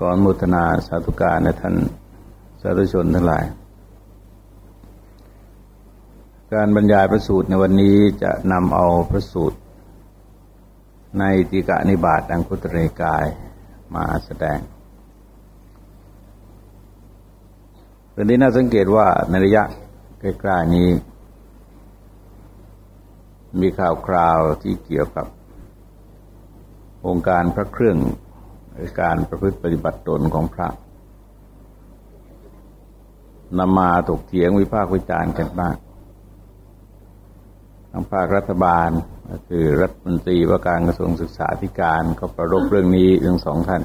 ก่อนมุทนาสาธุการในท่านสาธุชนทั้งหลาย การบรรยายพระสูตรในวันนี้จะนำเอาพระสูตร ในติกะนิบาตดังคุตเรกายมาแสดงเรื่องนี้น่าสังเกตว่าในระยะใกล้ๆนี้ มีข่าวคราวที่เกี่ยวกับองค์การพระเครื่อง การประพฤติปฏิบัติตนของพระนำมาถกเถียงวิพากษ์วิจารณ์กันมากทางภาครัฐบาลก็คือรัฐมนตรีว่าการกระทรวงศึกษาธิการก็ประรบเรื่องนี้ทั้งสองท่าน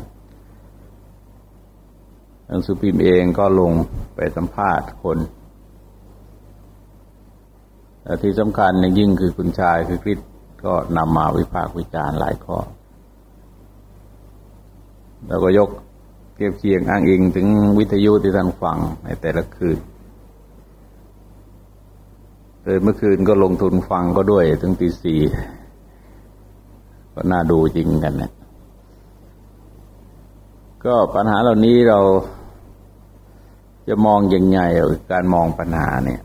ทางสุพิมเองก็ลงไปสัมภาษณ์คนแต่ที่สำคัญยิ่งคือคุณชายคือคริสก็นำมาวิพากษ์วิจารณ์หลายข้อ แล้วก็ยกเทียบเคียงอ้างอิงถึงวิทยุที่ท่านฟังในแต่ละคืนเลยเมื่อคืนก็ลงทุนฟังก็ด้วยถึงตีสี่ก็น่าดูจริงกันเนะก็ปัญหาเหล่านี้เราจะมองยังไงการมองปัญหาเนี่ย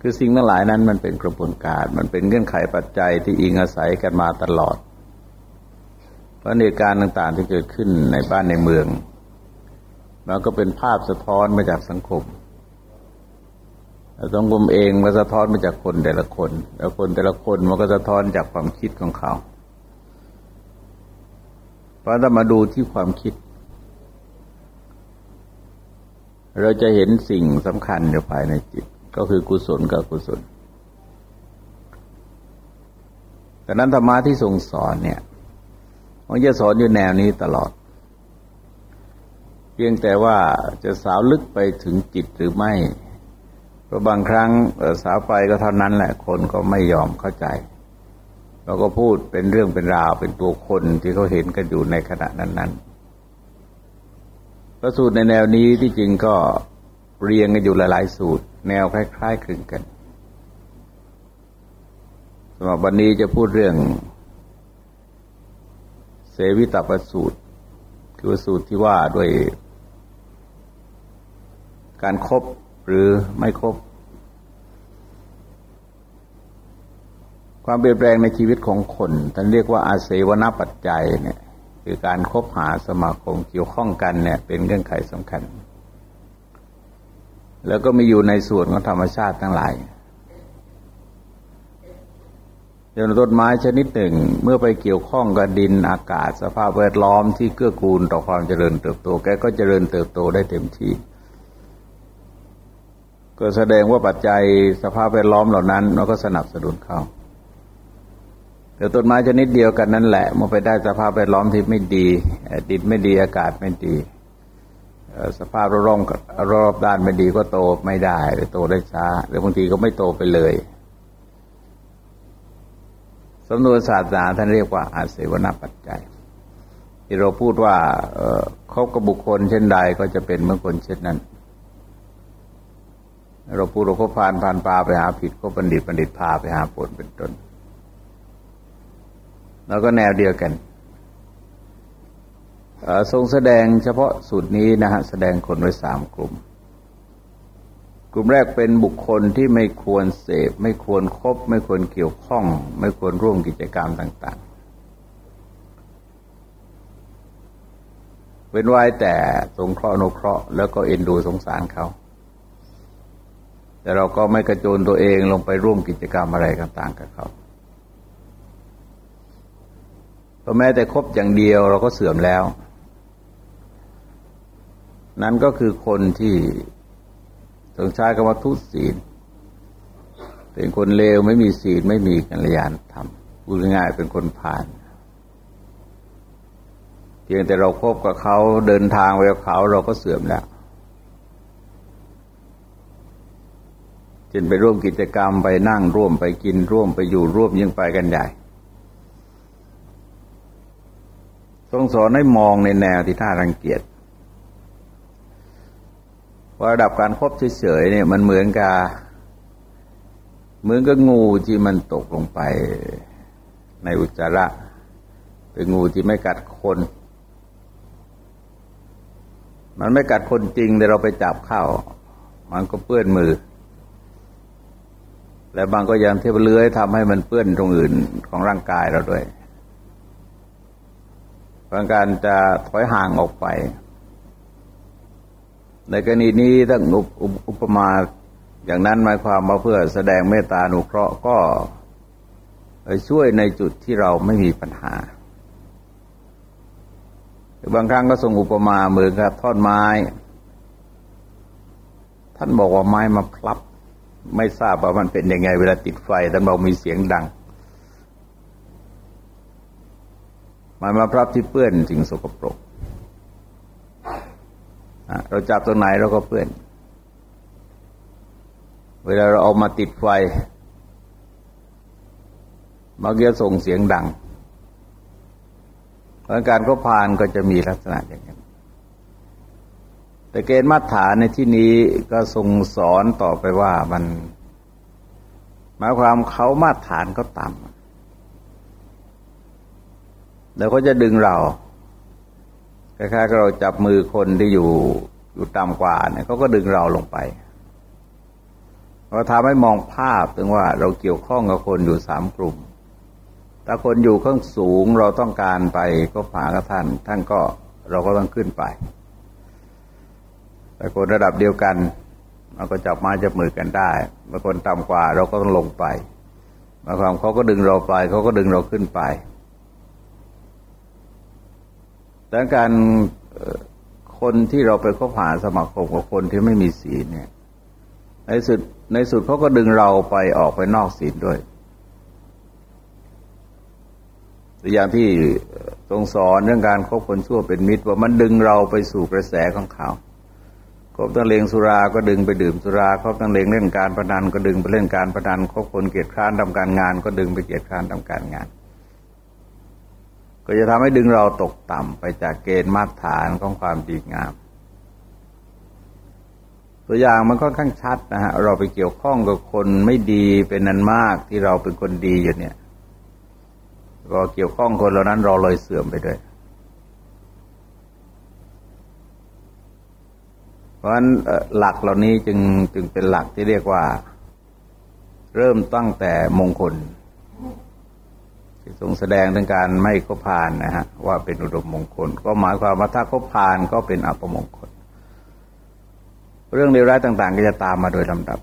คือสิ่งทั้งหลายนั้นมันเป็นกระบวนการ มันเป็นเงื่อนไขปัจจัยที่อิงอาศัยกันมาตลอด ราะเหตุการณ์ต่างๆที่เกิดขึ้นในบ้านในเมืองมันก็เป็นภาพสะท้อนมาจากสังคมสังคมเองมันสะท้อนมาจากคนแต่ละคนแล้วคนแต่ละคนมันก็สะท้อนจากความคิดของเขา เพราะถ้ามาดูที่ความคิด เราจะเห็นสิ่งสำคัญอยู่ภายในจิต ก็คือกุศลกับอกุศลแต่นั้นธรรมะที่ทรงสอนเนี่ย มันจะสอนอยู่แนวนี้ตลอด เพียงแต่ว่าจะสาวลึกไปถึงจิตหรือไม่ เพราะบางครั้งสาวไปก็เท่านั้นแหละคนก็ไม่ยอมเข้าใจเราก็พูดเป็นเรื่องเป็นราวเป็นตัวคนที่เขาเห็นกันอยู่ในขณะนั้นๆพระสูตรในแนวนี้ที่จริงก็เรียงกันอยู่หลาย ๆ สูตร แนวคล้าย ๆ คลึงกันสำหรับวันนี้จะพูดเรื่อง เสวิตประสูตร คือสูตรที่ว่าด้วยการครบหรือไม่ครบความเปลี่ยนแปลงในชีวิตของคนท่านเรียกว่าอาเสวนปัจจัยเนี่ยคือการครบหาสมาคมเกี่ยวข้องกันเนี่ย เป็นเงื่อนไขสำคัญ แล้วก็มีอยู่ในส่วนของธรรมชาติทั้งหลาย อย่างต้นไม้ชนิดหนึ่ง เมื่อไปเกี่ยวข้องกับดินอากาศ สภาพแวดล้อมที่เกื้อกูลต่อความเจริญเติบโต แกก็เจริญเติบโตได้เต็มที่ ก็แสดงว่าปัจจัยสภาพแวดล้อมเหล่านั้นเราก็สนับสนุนเขาแต่ต้นไม้ชนิดเดียวกันนั่นแหละเมื่อไปได้สภาพแวดล้อมที่ไม่ดี ดินไม่ดีอากาศไม่ดี สภาพรอบรอบด้านไม่ดีก็โตไม่ได้หรือโตได้ช้าหรือบางทีก็ไม่โตไปเลย สำนวนศาสนาท่านเรียกว่าอาเสวนปัจจัย ที่เราพูดว่าคบกับบุคคลเช่นใดก็จะเป็นเมื่อคนเช่นนั้น เราพูดเราก็พานพานปลาไปหาผิดก็บัณฑิตบัณฑิตพาไปหาผลเป็นต้นแล้วก็แนวเดียวกันทรงแสดงเฉพาะสูตรนี้นะฮะแสดงคนไว้สามกลุ่ม ลุ่มแรกเป็นบุคคลที่ไม่ควรเสพ ไม่ควรครบ ไม่ควรเกี่ยวข้อง ไม่ควรร่วมกิจกรรมต่าง ๆเป็นไว้แต่สงเคราะห์นุเคราะห์แล้วก็เอ็นดูสงสารเขา แต่เราก็ไม่กระโจนตัวเองลงไปร่วมกิจกรรมอะไรต่างๆกับเขาเพราะแม้แต่ครบอย่างเดียวเราก็เสื่อมแล้ว นั้นก็คือคนที่ ต้องใช้คำว่าทุศีล เป็นคนเลวไม่มีศีลไม่มีกัลยาณธรรมพูดง่ายเป็นคนผ่าน เพียงแต่เราคบกับเขาเดินทางไปกับเขาเราก็เสื่อมแล้วจนไปร่วมกิจกรรมไปนั่งร่วมไปกินร่วมไปอยู่ร่วมยิ่งไปกันใหญ่ทรงสอนให้มองในแนวที่น่ารังเกียจ ว่าระดับการครบเฉยๆเนี่ยมันเหมือนกับเหมือนกับงูที่มันตกลงไปในอุจจาระเป็นงูที่ไม่กัดคน มันไม่กัดคนจริงแต่เราไปจับเข้า มันก็เปื้อนมือ และบางก็ยังเที่ยวเลื้อยทำให้มันเปื้อนตรงอื่นของร่างกายเราด้วยบางการจะถอยห่างออกไป ในกรณีนี้ถ้าอุปมาอย่างนั้นหมายความว่าเพื่อแสดงเมตตาหนุเคราะห์ก็ช่วยในจุดที่เราไม่มีปัญหา บางครั้งก็ส่งอุปมาเหมือนกับท่อนไม้ ท่านบอกว่าไม้มาพลับ ไม่ทราบว่ามันเป็นยังไงเวลาติดไฟท่านบอกมีเสียงดังไมันมาพลับที่เปื้อนสิ่งสกปรก เราจับตัวไหนเราก็เปื้อน เวลาเราเอามาติดไฟมักจะส่งเสียงดังเพราะการก็พานก็จะมีลักษณะอย่างนี้แต่เกณฑ์มาตรฐานในที่นี้ก็ทรงสอนต่อไปว่ามันหมายความเขามาตรฐานก็ต่ำแล้วก็จะดึงเรา คล้ายๆเราจับมือคนที่อยู่อยู่ต่ำกว่าเนี่ยเขาก็ดึงเราลงไปเราทำให้มองภาพถึงว่าเราเกี่ยวข้องกับคนอยู่สามกลุ่ม ถ้าคนอยู่ข้างสูงเราต้องการไปก็ผากับท่าน ท่านก็เราก็ต้องขึ้นไป แต่คนระดับเดียวกันเราก็จับไม้จับมือกันได้บางคนต่ำกว่าเราก็ต้องลงไปบางครั้งเขาก็ดึงเราไปเขาก็ดึงเราขึ้นไป แต่การคนที่เราไปคบหาสมาคมกับคนที่ไม่มีศีลเนี่ย ในสุดในสุดเขาก็ดึงเราไปออกไปนอกศีลด้วยตัวอย่างที่ทรงสอนเรื่องการคบคนชั่วเป็นมิตร ว่ามันดึงเราไปสู่กระแสของเขาคบตั้งเลงสุรา ก็ดึงไปดื่มสุราคบตั้งเลงเล่นการพนันก็ดึงไปเล่นการพนันคบคนเกียรติค้านทำการงาน ก็ดึงไปเกียรติค้านทำการงาน ก็จะทำให้ดึงเราตกต่ำไปจากเกณฑ์มาตรฐานของความดีงาม ตัวอย่างมันก็ข้างชัดนะฮะเราไปเกี่ยวข้องกับคนไม่ดีเป็นนันมากที่เราเป็นคนดีอยู่เนี่ยก็เกี่ยวข้องคนเหล่านั้นเราเลยเสื่อมไปด้วย เพราะฉะนั้นหลักเหล่านี้จึงจึงเป็นหลักที่เรียกว่า เริ่มตั้งแต่มงคล ที่ทรงแสดงถึงการไม่คบพานนะฮะว่าเป็นอุดมมงคล ก็หมายความว่าถ้าคบพานก็เป็นอัปมงคล เรื่องเลวร้ายต่าง ๆ ก็จะตามมาโดยลำดับ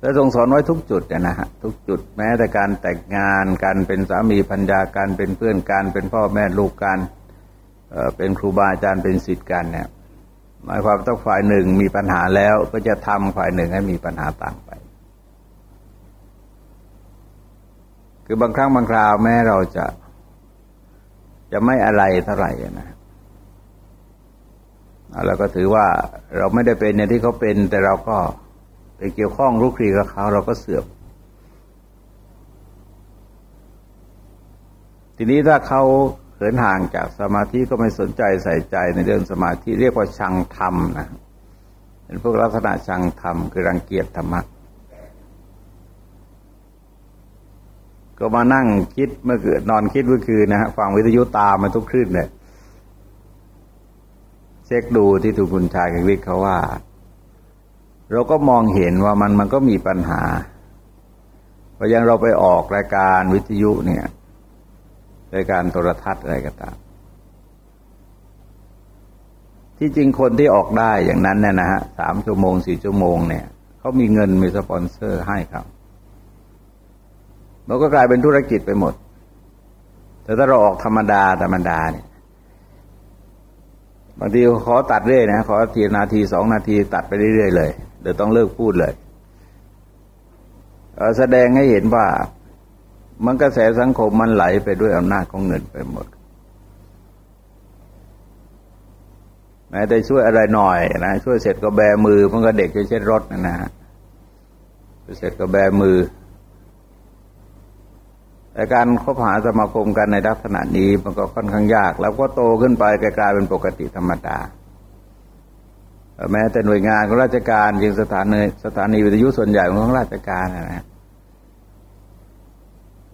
และทรงสอนไว้ทุกจุดเนี่ยนะฮะทุกจุดแม้แต่การแต่งงานการเป็นสามีพัญญาการเป็นเพื่อนการเป็นพ่อแม่ลูกการเป็นครูบาอาจารย์เป็นศิษย์กันเนี่ยหมายความต้องฝ่ายหนึ่งมีปัญหาแล้วก็จะทำฝ่ายหนึ่งให้มีปัญหาต่างไป คือบางครั้งบางคราวแม้เราจะจะไม่อะไรเท่าไหร่นะเราก็ถือว่าเราไม่ได้เป็นในที่เขาเป็น แต่เราก็ไปเกี่ยวข้องรุกรีกับเขาเราก็เสื่อมทีนี้ถ้าเขาเขินห่างจากสมาธิก็ไม่สนใจใส่ใจในเรื่องสมาธิเรียกว่าชังธรรมนะเป็นพวกลักษณะชังธรรมคือรังเกียจธรรมะ ก็มานั่งคิดเมื่อเกิดนอนคิดเมื่อคืนนะฮะฟังวิทยุตามมาทุกคลื่นเลยเช็คดูที่ถูกคุณชายกิวิทเขาว่า เราก็มองเห็นว่ามันมันก็มีปัญหาพอยังเราไปออกรายการวิทยุเนี่ยรายการโทรทัศน์อะไรก็ตาม ที่จริงคนที่ออกได้อย่างนั้นเนี่ยนะฮะสามชั่วโมงสี่ชั่วโมงเนี่ยเขามีเงินมีสปอนเซอร์ให้ครับ เราก็กลายเป็นธุรกิจไปหมด แต่ถ้าเราออกธรรมดาธรรมดาเนี่ยบางทีขอตัดเรื่อยนะขอทีนาทีสองนาทีตัดไปเรื่อยๆเลยเดี๋ยวต้องเลิกพูดเลยแสดงให้เห็นว่า มันกระแสสังคมมันไหลไปด้วยอำนาจของเงินไปหมดแม้แต่ช่วยอะไรหน่อยนะช่วยเสร็จก็แบมือมันก็เด็กจะเช็ดรถนะนะเสร็จก็แบมือ แต่การคบหาสมาคมกันในลักษณะนี้มันก็ค่อนข้างยาก แล้วก็โตขึ้นไปกลายเป็นปกติธรรมดาแม้แต่หน่วยงานของราชการยิงสถานีสถานีวิทยุส่วนใหญ่ของราชการนะ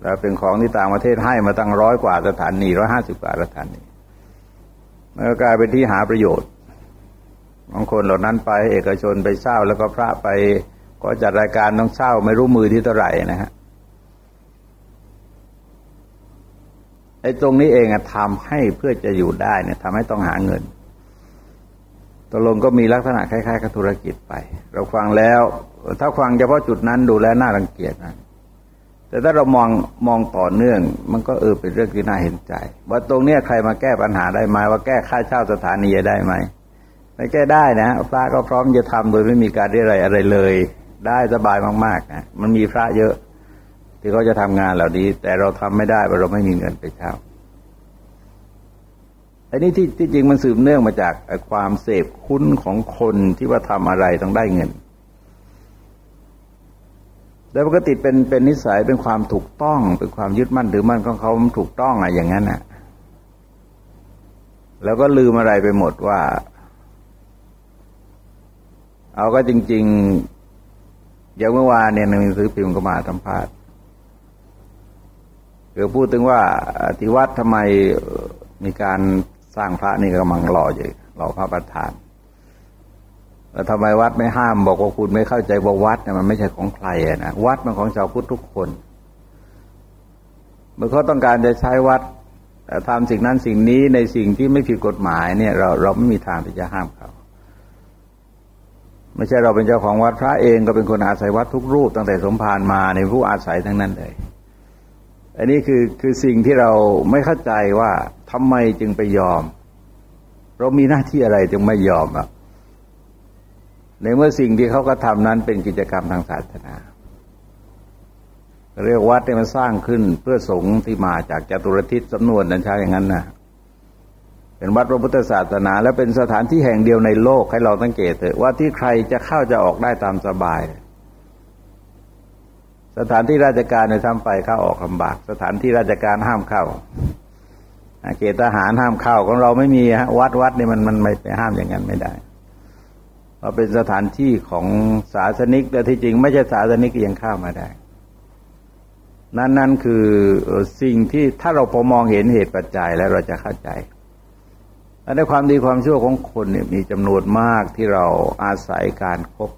แล้วเป็นของที่ต่างประเทศให้มาตั้งร้อยกว่าสถานีร้อยห้าสิบกว่าสถานีมันก็กลายเป็นที่หาประโยชน์บางคนเหล่านั้นไปเอกชนไปเช่าแล้วก็พระไปก็จัดรายการต้องเช่าไม่รู้มือที่เท่าไหร่นะฮะ ไอ้ตรงนี้เองอะทำให้เพื่อจะอยู่ได้เนี่ยทำให้ต้องหาเงินตกลงก็มีลักษณะคล้ายๆกับธุรกิจไป เราฟังแล้ว ถ้าฟังเฉพาะจุดนั้นดูแลน่ารังเกียจนะแต่ถ้าเรามองมองต่อเนื่อง มันก็เออเป็นเรื่องที่น่าเห็นใจ ว่าตรงเนี้ยใครมาแก้ปัญหาได้ไหมว่าแก้ค่าเช่าสถานีได้ไหมไม่แก้ได้นะพระก็พร้อมจะทำโดยไม่มีการเรียอะไรอะไรเลย ได้สบายมากๆนะมันมีพระเยอะ ที่เขาจะทำงานเหล่านี้ แต่เราทำไม่ได้เพราะเราไม่มีเงินไปเช่าอันนี้ที่ที่จริงมันสืบเนื่องมาจากความเสพคุ้นของคนที่ว่าทำอะไรต้องได้เงินโดยปกติเป็นเป็นนิสัยเป็นความถูกต้องเป็นความยึดมั่นถือมั่นของเขาถูกต้องอะอย่างนั้นอะแล้วก็ลืมอะไรไปหมดว่า เอาก็จริง ๆ อย่างเมื่อวานเนี่ยหนังสือพิมพ์ก็มาสัมภาษณ์ เกี่ยวพูดถึงว่าที่วัดทำไมมีการสร้างพระนี่กำลังหล่ออยู่หล่อพระประธานแล้วทำไมวัดไม่ห้ามบอกว่าคุณไม่เข้าใจว่าวัดเนี่ยมันไม่ใช่ของใครนะวัดมันของชาวพุทธทุกคนเมื่อเขาต้องการจะใช้วัดทำสิ่งนั้นสิ่งนี้ในสิ่งที่ไม่ผิดกฎหมายเนี่ยเราเราไม่มีทางที่จะห้ามเขาไม่ใช่เราเป็นเจ้าของวัดพระเองก็เป็นคนอาศัยวัดทุกรูปตั้งแต่สมภารมาในผู้อาศัยทั้งนั้นเลย อันนี้คือคือสิ่งที่เราไม่เข้าใจว่าทำไมจึงไปยอม เรามีหน้าที่อะไรจึงไม่ยอมอะในเมื่อสิ่งที่เขาก็ทำนั้นเป็นกิจกรรมทางศาสนา เรียกวัดเนี่ยมันสร้างขึ้นเพื่อสงฆ์ที่มาจากจตุรทิศสำนวนนั้นใช่อย่างนั้นนะเป็นวัดพระพุทธศาสนา และเป็นสถานที่แห่งเดียวในโลกให้เราสังเกตเถอะว่าที่ใครจะเข้าจะออกได้ตามสบาย สถานที่ราชการในทำไปเข้าออกลำบาก สถานที่ราชการห้ามเข้าเกตทหารห้ามเข้าของเราไม่มีฮะวัดวัดนี่มันมันไม่ไปห้ามอย่างนั้นไม่ได้เราเป็นสถานที่ของศาสนิกแต่ที่จริง ไม่ใช่ศาสนิกยังเข้ามาได้ นั่นนั่นคือสิ่งที่ถ้าเราพอมองเห็นเหตุปัจจัยแล้วเราจะเข้าใจและในความดีความชั่วของคนเนี่ยมีจำนวนมากที่เราอาศัยการครบ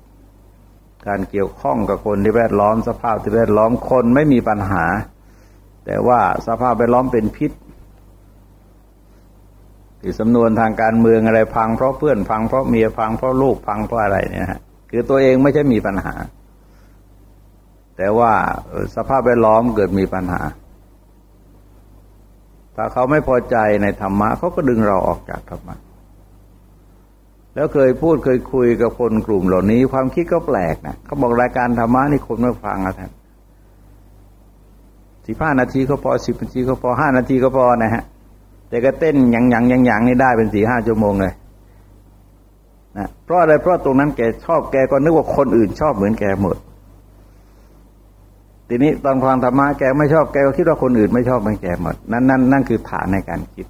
การเกี่ยวข้องกับคนที่แวดล้อมสภาพที่แวดล้อมคนไม่มีปัญหา แต่ว่าสภาพแวดล้อมเป็นพิษที่สำนวนทางการเมืองอะไรพังเพราะเพื่อนพังเพราะเมียพังเพราะลูกพังเพราะอะไรเนี่ยฮะคือตัวเองไม่ใช่มีปัญหา แต่ว่าสภาพแวดล้อมเกิดมีปัญหา ถ้าเขาไม่พอใจในธรรมะเขาก็ดึงเราออกจากธรรมะ แล้วเคยพูดเคยคุยกับคนกลุ่มเหล่านี้ ความคิดก็แปลกนะเขาบอกรายการธรรมะนี่คนไม่ฟังอะท่านสิบห้านาทีก็พอสิบนาทีก็พอห้านาทีก็พอนะฮะ แต่ก็เต้นยังยังยังยังนี่ได้เป็นสี่ห้าชั่วโมงเลยนะเพราะอะไรเพราะตรงนั้นแกชอบแกก็นึกว่าคนอื่นชอบเหมือนแกหมด ทีนี้ตอนฟังธรรมะแกไม่ชอบแกก็คิดว่าคนอื่นไม่ชอบเหมือนแกหมด นั่นนั่นนั่นคือฐานในการคิด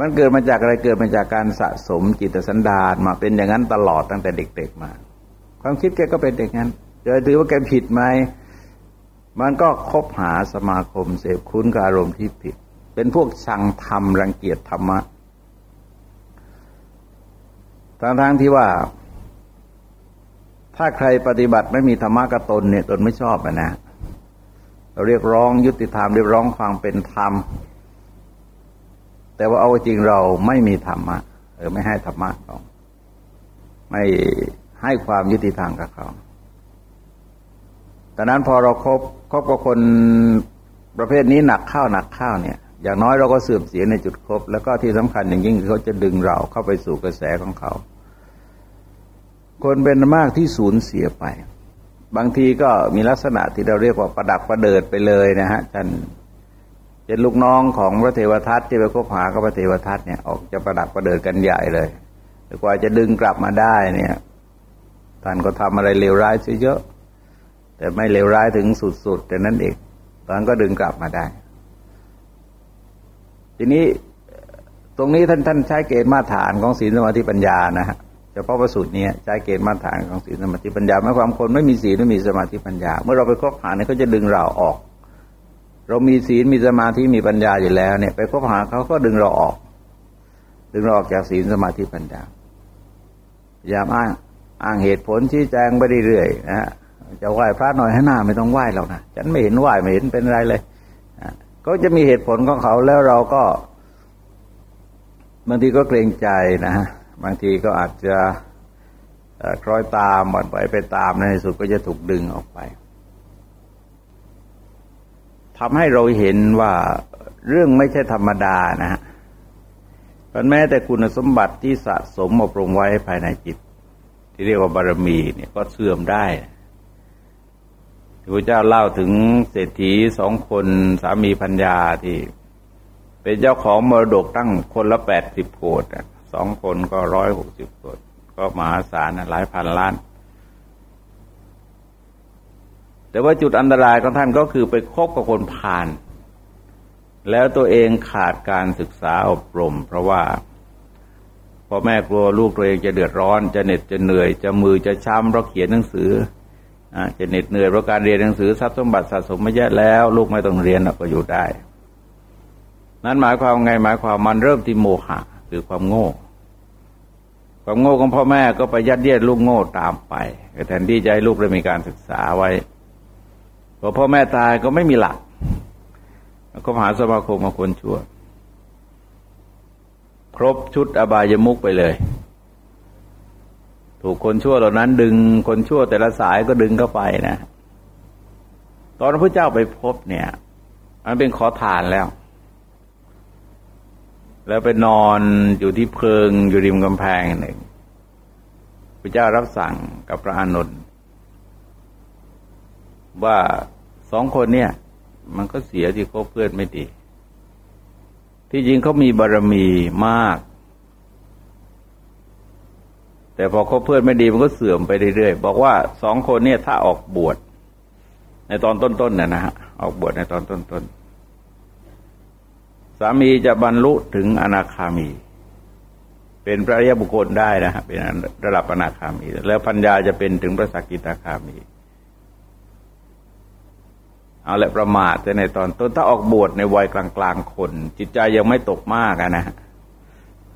มันเกิดมาจากอะไรเกิดมาจากการสะสมจิตสันดานมาเป็นอย่างนั้นตลอดตั้งแต่เด็กๆมา ความคิดแกก็เป็นอย่างนั้นจะถือว่าแกผิดไหมมันก็คบหาสมาคมเสพคุ้นกับอารมณ์ที่ผิด เป็นพวกชังธรรมรังเกียจธรรมะทั้งๆที่ว่า ถ้าใครปฏิบัติไม่มีธรรมะกับตนเนี่ยตนไม่ชอบนะเราเรียกร้องยุติธรรมเรียกร้องความเป็นธรรม แต่ว่าเอาจริงเราไม่มีธรรมะเออไม่ให้ธรรมะเขาไม่ให้ความยุติธรรมกับเขาแต่นั้นพอเราครบครบกับคนประเภทนี้หนักข้าวหนักข้าวเนี่ย อย่างน้อยเราก็เสื่อมเสียในจุดครบ แล้วก็ที่สำคัญอย่างยิ่งคือเขาจะดึงเราเข้าไปสู่กระแสของเขา คนเป็นมากที่สูญเสียไป บางทีก็มีลักษณะที่เราเรียกว่าประดักประเดิดไปเลยนะฮะท่าน เป็นลูกน้องของพระเทวทัตที่ไปคบหากับพระเทวทัตเนี่ยออกจะประดับประเดิดกันใหญ่เลยแต่กว่าจะดึงกลับมาได้เนี่ยท่านก็ทำอะไรเลวร้ายเยอะแต่ไม่เลวร้ายถึงสุดๆแต่นั้นเองตอนก็ดึงกลับมาได้ ทีนี้ตรงนี้ท่านท่านใช้เกณฑ์มาตรฐานของศีลสมาธิปัญญานะฮะเฉพาะประสูตรนี้ใช้เกณฑ์มาตรฐานของศีลสมาธิปัญญาหมายความคนไม่มีศีลไม่มีสมาธิปัญญา เมื่อเราไปคบหาเนี่ยเขาจะดึงเราออก เรามีศีลมีสมาธิมีปัญญาอยู่แล้วเนี่ย ไปคบหาเขาก็ดึงเราออก ดึงเราออกจากศีลสมาธิปัญญาพยายามอ้างอ้างเหตุผลชี้แจงไปเรื่อยๆนะฮะจะไหว้พระหน่อยให้หน้าไม่ต้องไหว้หรอกนะฉันไม่เห็นไหว้ไม่เห็นเป็นไรเลยก็จะมีเหตุผลของเขาแล้วเราก็ บางทีก็เกรงใจนะฮะบางทีก็อาจจะคล้อยตามหวันไปไปตามในสุดก็จะถูกดึงออกไป ทำให้เราเห็นว่าเรื่องไม่ใช่ธรรมดานะฮะแม้แต่คุณสมบัติที่สะสมอบรมไว้ภายในจิต ที่เรียกว่าบารมีเนี่ยก็เสื่อมได้พระเจ้าเล่าถึงเศรษฐีสองคนสามีพัญญาที่ เป็นเจ้าของมรดกตั้งคนละแปดสิบโกดสองคนก็ร้อยหกสิบโกดก็มหาศาลหลายพันล้าน แต่ว่าจุดอันตรายของท่านก็คือไปคบกับคนผ่าน แล้วตัวเองขาดการศึกษาอบรม เพราะว่าพ่อแม่กลัวลูกตัวเองจะเดือดร้อน จะเหน็ดจะเหนื่อย จะมือจะช้ำเพราะเขียนหนังสือจะเหน็ดเหนื่อยเพราะการเรียนหนังสือทรัพย์สมบัติสะสมมาเยอะแล้ว ลูกไม่ต้องเรียนก็อยู่ได้ นั้นหมายความไงหมายความมันเริ่มที่โมหะคือความโง่ ความโง่ของพ่อแม่ก็ไปยัดเยียดลูกโง่ตามไปแทนที่จะให้ลูกได้มีการศึกษาไว้ พอพ่อแม่ตายก็ไม่มีหลักก็หาสมาคมมาคนชั่ว ครบชุดอบายมุกไปเลย ถูกคนชั่วเหล่านั้น ดึงคนชั่วแต่ละสายก็ดึงเข้าไปนะ ตอนพระเจ้าไปพบเนี่ยมันเป็นขอทานแล้ว แล้วไปนอนอยู่ที่เพิงอยู่ริมกำแพงหนึ่งพระเจ้ารับสั่งกับพระอานนท์ ว่าสองคนเนี่ย มันก็เสียที่คบเพื่อนไม่ดี ที่จริงเขามีบารรมีมาก แต่พอเขาเพื่อนไม่ดีมันก็เสื่อมไปเรื่อยๆบอกว่าสองคนเนี่ยถ้าออกบวชในตอนต้นๆเนี่ยนะฮะออกบวชในตอนต้นๆสามีจะบรรลุถึงอนาคามี เป็นพระยาบุคคลได้นะฮะเป็นระดับอนาคามี แล้วปัญญาจะเป็นถึงพระสกิตาคามี เอาละประมาทในตอนต้นถ้าออกบวชในวัยกลางๆคน จิตใจยังไม่ตกมากนะ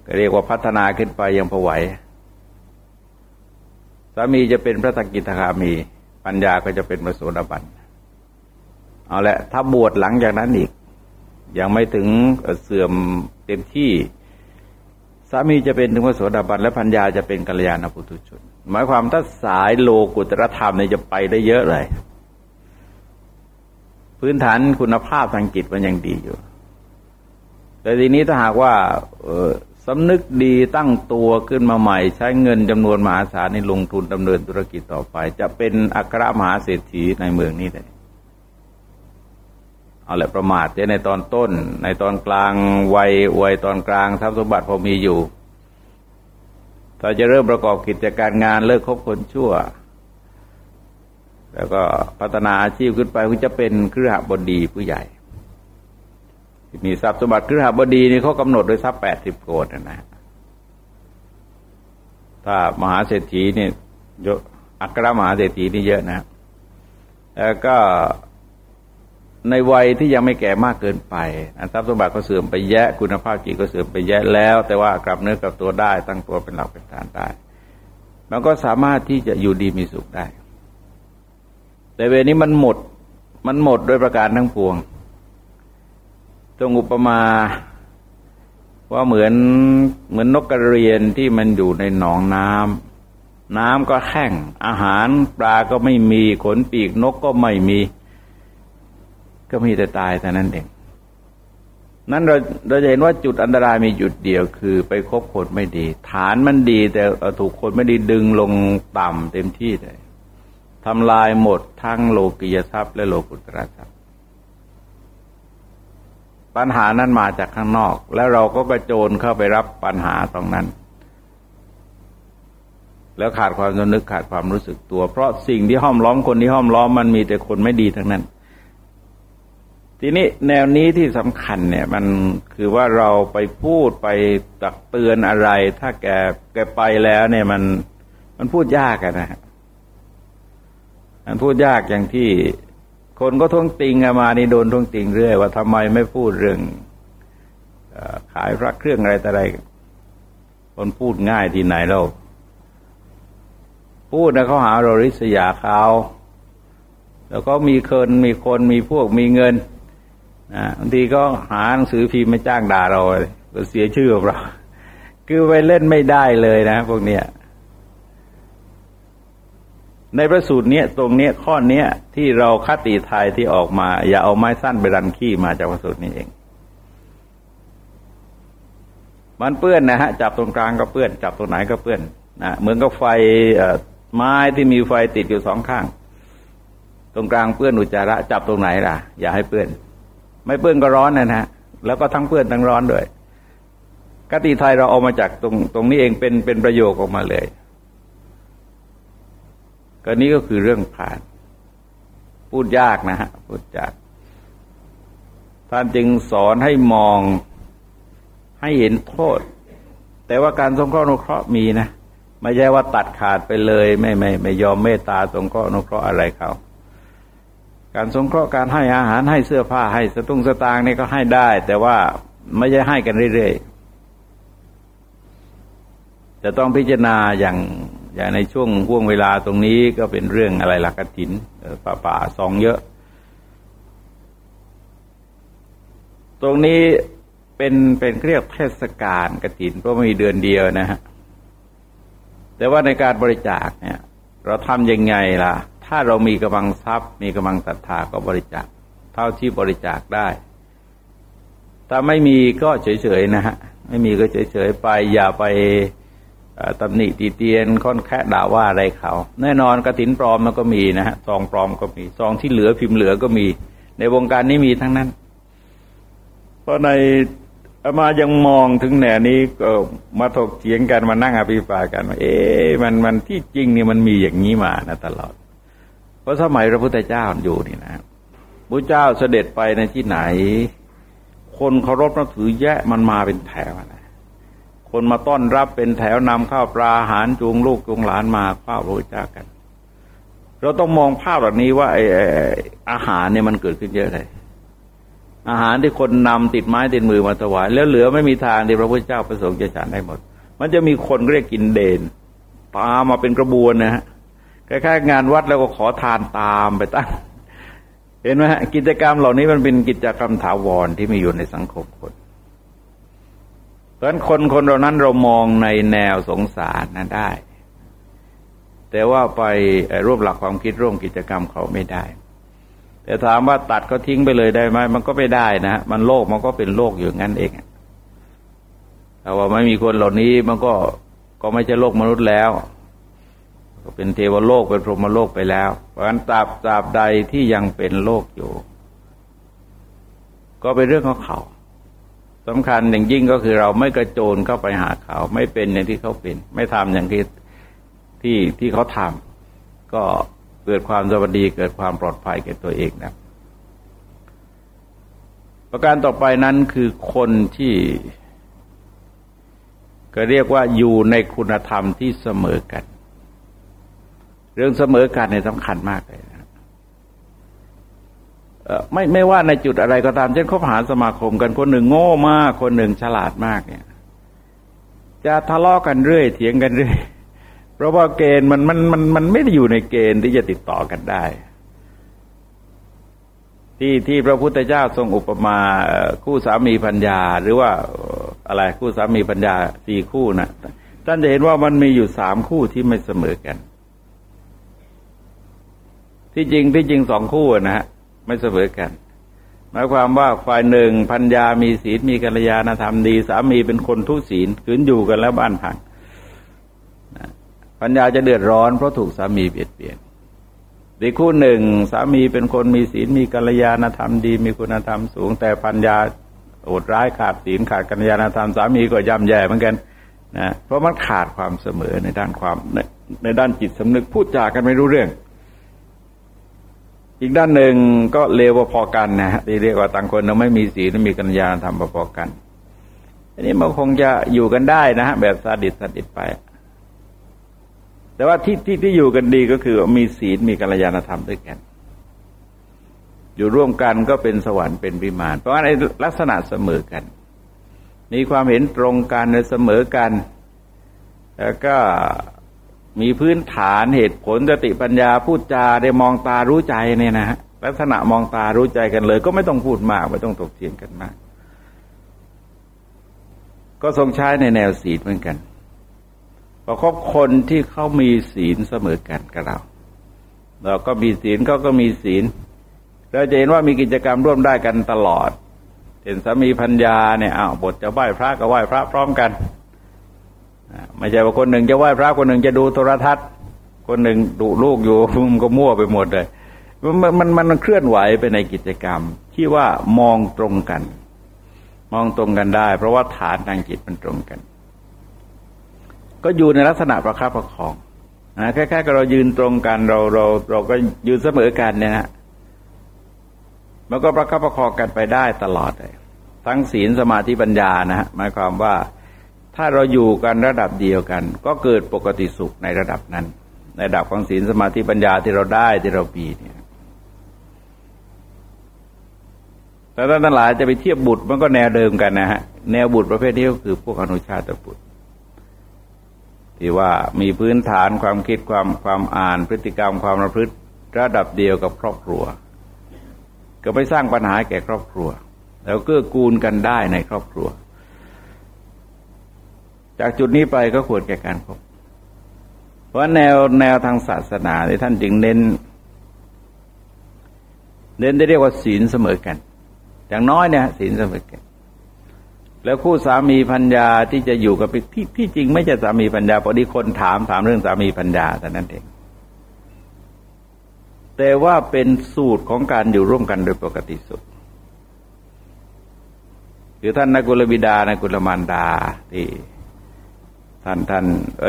ก็เรียกว่าพัฒนาขึ้นไปยังพอไหวสามีจะเป็นพระตกิทคามี ปัญญาก็จะเป็นพระโสดาบันเอาละถ้าบวชหลังจากนั้นอีก ยังไม่ถึงเสื่อมเต็มที่สามีจะเป็นถึงพระโสดาบันและปัญญาจะเป็นกัลยาณปุถุชน หมายความถ้าสายโลกุตรธรรมเนี่ยจะไปได้เยอะเลย พื้นฐานคุณภาพทางจิตมันยังดีอยู่ แต่ทีนี้ถ้าหากว่าสำนึกดีตั้งตัวขึ้นมาใหม่ ใช้เงินจำนวนมหาศาลในลงทุนดำเนินธุรกิจต่อไป จะเป็นอัครมหาเศรษฐีในเมืองนี้ได้เอาแหละประมาทในตอนต้น ในตอนกลางวัยวัยตอนกลางทรัพย์สมบัติพอมีอยู่ถ้าจะเริ่มประกอบกิจการงานเลิกคบคนชั่ว แล้วก็พัฒนาอาชีพขึ้นไปก็จะเป็นเครือขบดีผู้ใหญ่ มีทรัพย์สมบัติครือหบดีนี่เขากำหนดโดยทรัพย์แปดสิบโกดนะ ถ้ามหาเศรษฐีนี่เยอะอัครมหาเศรษฐีนี่เยอะนะ แล้วก็ในวัยที่ยังไม่แก่มากเกินไปทรัพย์สมบัติก็เสื่อมไปแยะ คุณภาพจิตก็เสื่อมไปแยะแล้ว แต่ว่ากลับเนื้อกลับตัวได้ ตั้งตัวเป็นหลักเป็นฐานได้ มันก็สามารถที่จะอยู่ดีมีสุขได้ แต่เวนี้มันหมด มันหมดโดยประการทั้งปวงตรงอุปมาว่าเหมือนเหมือนนกกระเรียนที่มันอยู่ในหนองน้ำน้ำก็แห้งอาหารปลาก็ไม่มีขนปีกนกก็ไม่มี ก็มีแต่ตายแต่นั้นเองนั้นเราเราจะเห็นว่าจุดอันตรายมีจุดเดียวคือ ไปคบคนไม่ดี ฐานมันดีแต่ถูกคนไม่ดีดึงลงต่ำเต็มที่เลย ทำลายหมดทั้งโลกียทรัพย์และโลกุตระทรัพย์ ปัญหานั้นมาจากข้างนอก แล้วเราก็กระโจนเข้าไปรับปัญหาตรงนั้น แล้วขาดความสนึกขาดความรู้สึกตัว เพราะสิ่งที่ห้อมล้อมคนที่ห้อมล้อมมันมีแต่คนไม่ดีทั้งนั้น ทีนี้แนวนี้ที่สำคัญเนี่ย มันคือว่าเราไปพูดไปตักเตือนอะไร ถ้าแกแกไปแล้วเนี่ยมันมันพูดยากนะ มันพูดยากอย่างที่ คนก็ท้วงติงมานี่โดนท้วงติงเรื่อย ว่าทำไมไม่พูดเรื่องขายพระเครื่องอะไรแต่อะไรคนพูดง่ายที่ไหนเราพูดนะเขาหาเราริษยาเขาแล้วก็มีคนมีคนมีพวกมีเงินนะบางทีก็หาหนังสือพิมพ์มาจ้างด่าเราก็เสียชื่อเรา คือไปเล่นไม่ได้เลยนะ พวกเนี้ย ในประสูตรเนี้ยตรงเนี้ยข้อเนี้ยที่เราคติไทยที่ออกมา อย่าเอาไม้สั้นไปรันขี้มาจากประสูตรนี้เอง มันเปื้อนนะฮะจับตรงกลางก็เปื้อน จับตรงไหนก็เปื้อนนะเหมือนกับไฟไม้ที่มีไฟติดอยู่สองข้าง ตรงกลางเปื้อนอุจจาระ จับตรงไหนล่ะ อย่าให้เปื้อน ไม่เปื้อนก็ร้อนนะฮะแล้วก็ทั้งเปื้อนทั้งร้อนด้วยกติไทยเราเอามาจากตรงตรงนี้เองเป็นเป็นประโยคออกมาเลย ก็นี้ก็คือเรื่องผ่าน พูดยากนะฮะพูดยาก ท่านจึงสอนให้มองให้เห็นโทษ แต่ว่าการสงเคราะห์นุเคราะห์มีนะไม่ใช่ว่าตัดขาดไปเลย ไม่ไม่ไม่ยอมเมตตาสงเคราะห์นุเคราะห์อะไรเขาการสงเคราะห์การให้อาหารให้เสื้อผ้าให้สตุ้งสตางนี่ก็ให้ได้ แต่ว่าไม่ใช่ให้กันเรื่อยๆจะต้องพิจารณาอย่าง อย่างในช่วงห่วงเวลาตรงนี้ก็เป็นเรื่องอะไรลักกถินป่าป่าซองเยอะ ตรงนี้เป็นเป็นเรียกเทศกาลกถินเพราะมีเดือนเดียวนะฮะแต่ว่าในการบริจาคเนี่ย เราทำยังไงล่ะ ถ้าเรามีกำลังทรัพย์ มีกำลังศรัทธาก็บริจาค เท่าที่บริจาคได้ ถ้าไม่มีก็เฉยๆนะฮะไม่มีก็เฉยๆไปอย่าไป ตำหนิตีเตียนค่อนแค่ด่าว่าอะไรเขา แน่นอนกระถินปลอมมันก็มีนะฮะซองปลอมก็มีซองที่เหลือพิมพ์เหลือก็มี ในวงการนี้มีทั้งนั้น เพราะในอามายังมองถึงแนวนี้ก็มาถกเถียงกันมานั่งอภิปรายกันว่าเอ๊ะมันมันที่จริงเนี่ยมันมีอย่างนี้มานะตลอด เพราะสมัยพระพุทธเจ้าอยู่นี่นะพระเจ้าเสด็จไปในที่ไหน คนเคารพนับถือแยะมันมาเป็นแถวนะ คนมาต้อนรับเป็นแถวนำข้าวปลาอาหารจูงลูกจูงหลานมาข้าวพระเจ้ากัน เราต้องมองภาพแบบนี้ว่าไอ้อาหารเนี่ยมันเกิดขึ้นเยอะเลยอาหารที่คนนำติดไม้ติดมือมาถวาย แล้วเหลือไม่มีทางที่พระพุทธเจ้าประสงค์จะฉันได้หมด มันจะมีคนเรียกกินเดนตามมาเป็นกระบวนนะฮะคล้ายๆงานวัดแล้วก็ขอทานตามไปตั้ง เห็นไหมฮะกิจกรรมเหล่านี้มันเป็นกิจกรรมถาวรที่มีอยู่ในสังคมคน เพราะฉะนั้นคนคนเรานั้นเรามองในแนวสงสารนั้นได้ แต่ว่าไปร่วมหลักความคิดร่วมกิจกรรมเขาไม่ได้ แต่ถามว่าตัดก็ทิ้งไปเลยได้ไหมมันก็ไม่ได้นะมันโลกมันก็เป็นโลกอยู่งั้นเองแต่ว่าไม่มีคนเหล่านี้มันก็ก็ไม่ใช่โลกมนุษย์แล้ว ก็เป็นเทวโลกเป็นพรหมโลกไปแล้ว เพราะฉะนั้นตราบตราบใดที่ยังเป็นโลกอยู่ ก็เป็นเรื่องของเขา สำคัญอย่างยิ่งก็คือเราไม่กระโจนเข้าไปหาเขา ไม่เป็นอย่างที่เขาเป็น ไม่ทำอย่างที่ที่ที่เขาทำก็เกิดความสวัสดีเกิดความปลอดภัยแก่ตัวเองนะประการต่อไปนั้นคือคนที่ ก็เรียกว่าอยู่ในคุณธรรมที่เสมอกัน เรื่องเสมอกันเนี่ยสำคัญมากเลย ไม่ไม่ว่าในจุดอะไรก็ตามเช่นคบหาสมาคมกันคนหนึ่งโง่มาก คนหนึ่งฉลาดมากเนี่ย จะทะเลาะกันเรื่อยเถียงกันเรื่อยเพราะว่าเกณฑ์มันมันมันมันไม่ได้อยู่ในเกณฑ์ที่จะติดต่อกันได้ ที่ที่พระพุทธเจ้าทรงอุปมาคู่สามีพัญญา หรือว่าอะไรคู่สามีพัญญาสี่คู่นะ่ะท่านจะเห็นว่ามันมีอยู่สามคู่ที่ไม่เสมอกัน ที่จริงที่จริงสองคู่นะฮะ ไม่เสมอกัน หมายความว่าฝ่ายหนึ่งพัญญามีศีลมีกัลยาณธรรมดี สามีเป็นคนทุศีลขืนอยู่กันแล้วบ้านพังพัญญาจะเดือดร้อนเพราะถูกสามีเบียดเบียนอีกคู่หนึ่ง สามีเป็นคนมีศีลมีกัลยาณธรรมดี มีคุณธรรมสูง แต่พัญญาโอดร้ายขาดศีลขาดกัลยาณธรรมสามีก็ย่ำแย่เหมือนกันนะเพราะมันขาดความเสมอในด้านความในในด้านจิตสำนึกพูดจากันไม่รู้เรื่อง อีกด้านหนึ่งก็เลวพอกันนะฮะที่เรียกว่าต่างคนเราไม่มีศีลมีกัญญาทำพอกันอันนี้มันคงจะอยู่กันได้นะฮะแบบสาดิสสาดิสไป แต่ว่าที่ที่ที่อยู่กันดีก็คือมีศีลมีกัลยาณธรรมด้วยกัน อยู่ร่วมกันก็เป็นสวรรค์เป็นวิมาน เพราะว่าในลักษณะเสมอกัน มีความเห็นตรงกันเสมอกัน แล้วก็ มีพื้นฐานเหตุผลสติปัญญาพูดจาได้มองตารู้ใจเนี่ยนะฮะลักษณะมองตารู้ใจกันเลย ก็ไม่ต้องพูดมาก ไม่ต้องตกเถียงกันมาก ก็ทรงใช้ในแนวศีลเหมือนกันประคบคนที่เขามีศีลเสมอกันกับเรา เราก็มีศีลเขาก็มีศีล เราจะเห็นว่ามีกิจกรรมร่วมได้กันตลอดเห็นสามีพัญญาเนี่ยอ้าวบทจะไหว้พระก็ไหว้พระพร้อมกัน ไม่ใช่ว่าคนหนึ่งจะไหว้พระคนหนึ่งจะดูโทรทัศน์ คนหนึ่งดูลูกอยู่มันก็มั่วไปหมดเลยมันมันมันเคลื่อนไหวไปในกิจกรรม ที่ว่ามองตรงกัน มองตรงกันได้ เพราะว่าฐานทางจิตมันตรงกัน ก็อยู่ในลักษณะประคับประคองนะแค่ๆกับเรายืนตรงกันเราเราเราก็ยืนเสมอกันเนี่ยฮะมันก็ประคับประคองกันไปได้ตลอดเลยทั้งศีลสมาธิปัญญานะฮะหมายความว่า ถ้าเราอยู่กันระดับเดียวกัน ก็เกิดปกติสุขในระดับนั้น ในระดับของศีลสมาธิปัญญาที่เราได้ที่เราปีเนี่ยแต่ท่านทั้งหลายจะไปเทียบบุตรมันก็แนวเดิมกันนะฮะแนวบุตรประเภทนี้ก็คือพวกอนุชาตบุตรที่ว่ามีพื้นฐานความคิดความความอ่านพฤติกรรมความประพฤติระดับเดียวกับครอบครัว ก็ไปสร้างปัญหาแก่ครอบครัว แล้วเกื้อกูลกันได้ในครอบครัว จากจุดนี้ไปก็ควรแก่การคบเพราะแนวแนวทางศาสนาที่ท่านจึงเน้น เน้นได้เรียกว่าศีลเสมอกัน อย่างน้อยเนี่ยศีลเสมอกัน แล้วคู่สามีพัญญาที่จะอยู่กับที่ที่จริงไม่ใช่สามีพัญญาพอดีคนถามถามเรื่องสามีพัญญาแต่นั้นเองแต่ว่าเป็นสูตรของการอยู่ร่วมกันโดยปกติสุดคือท่านนกุลบิดานกุลมารดาที่ ท่านท่าน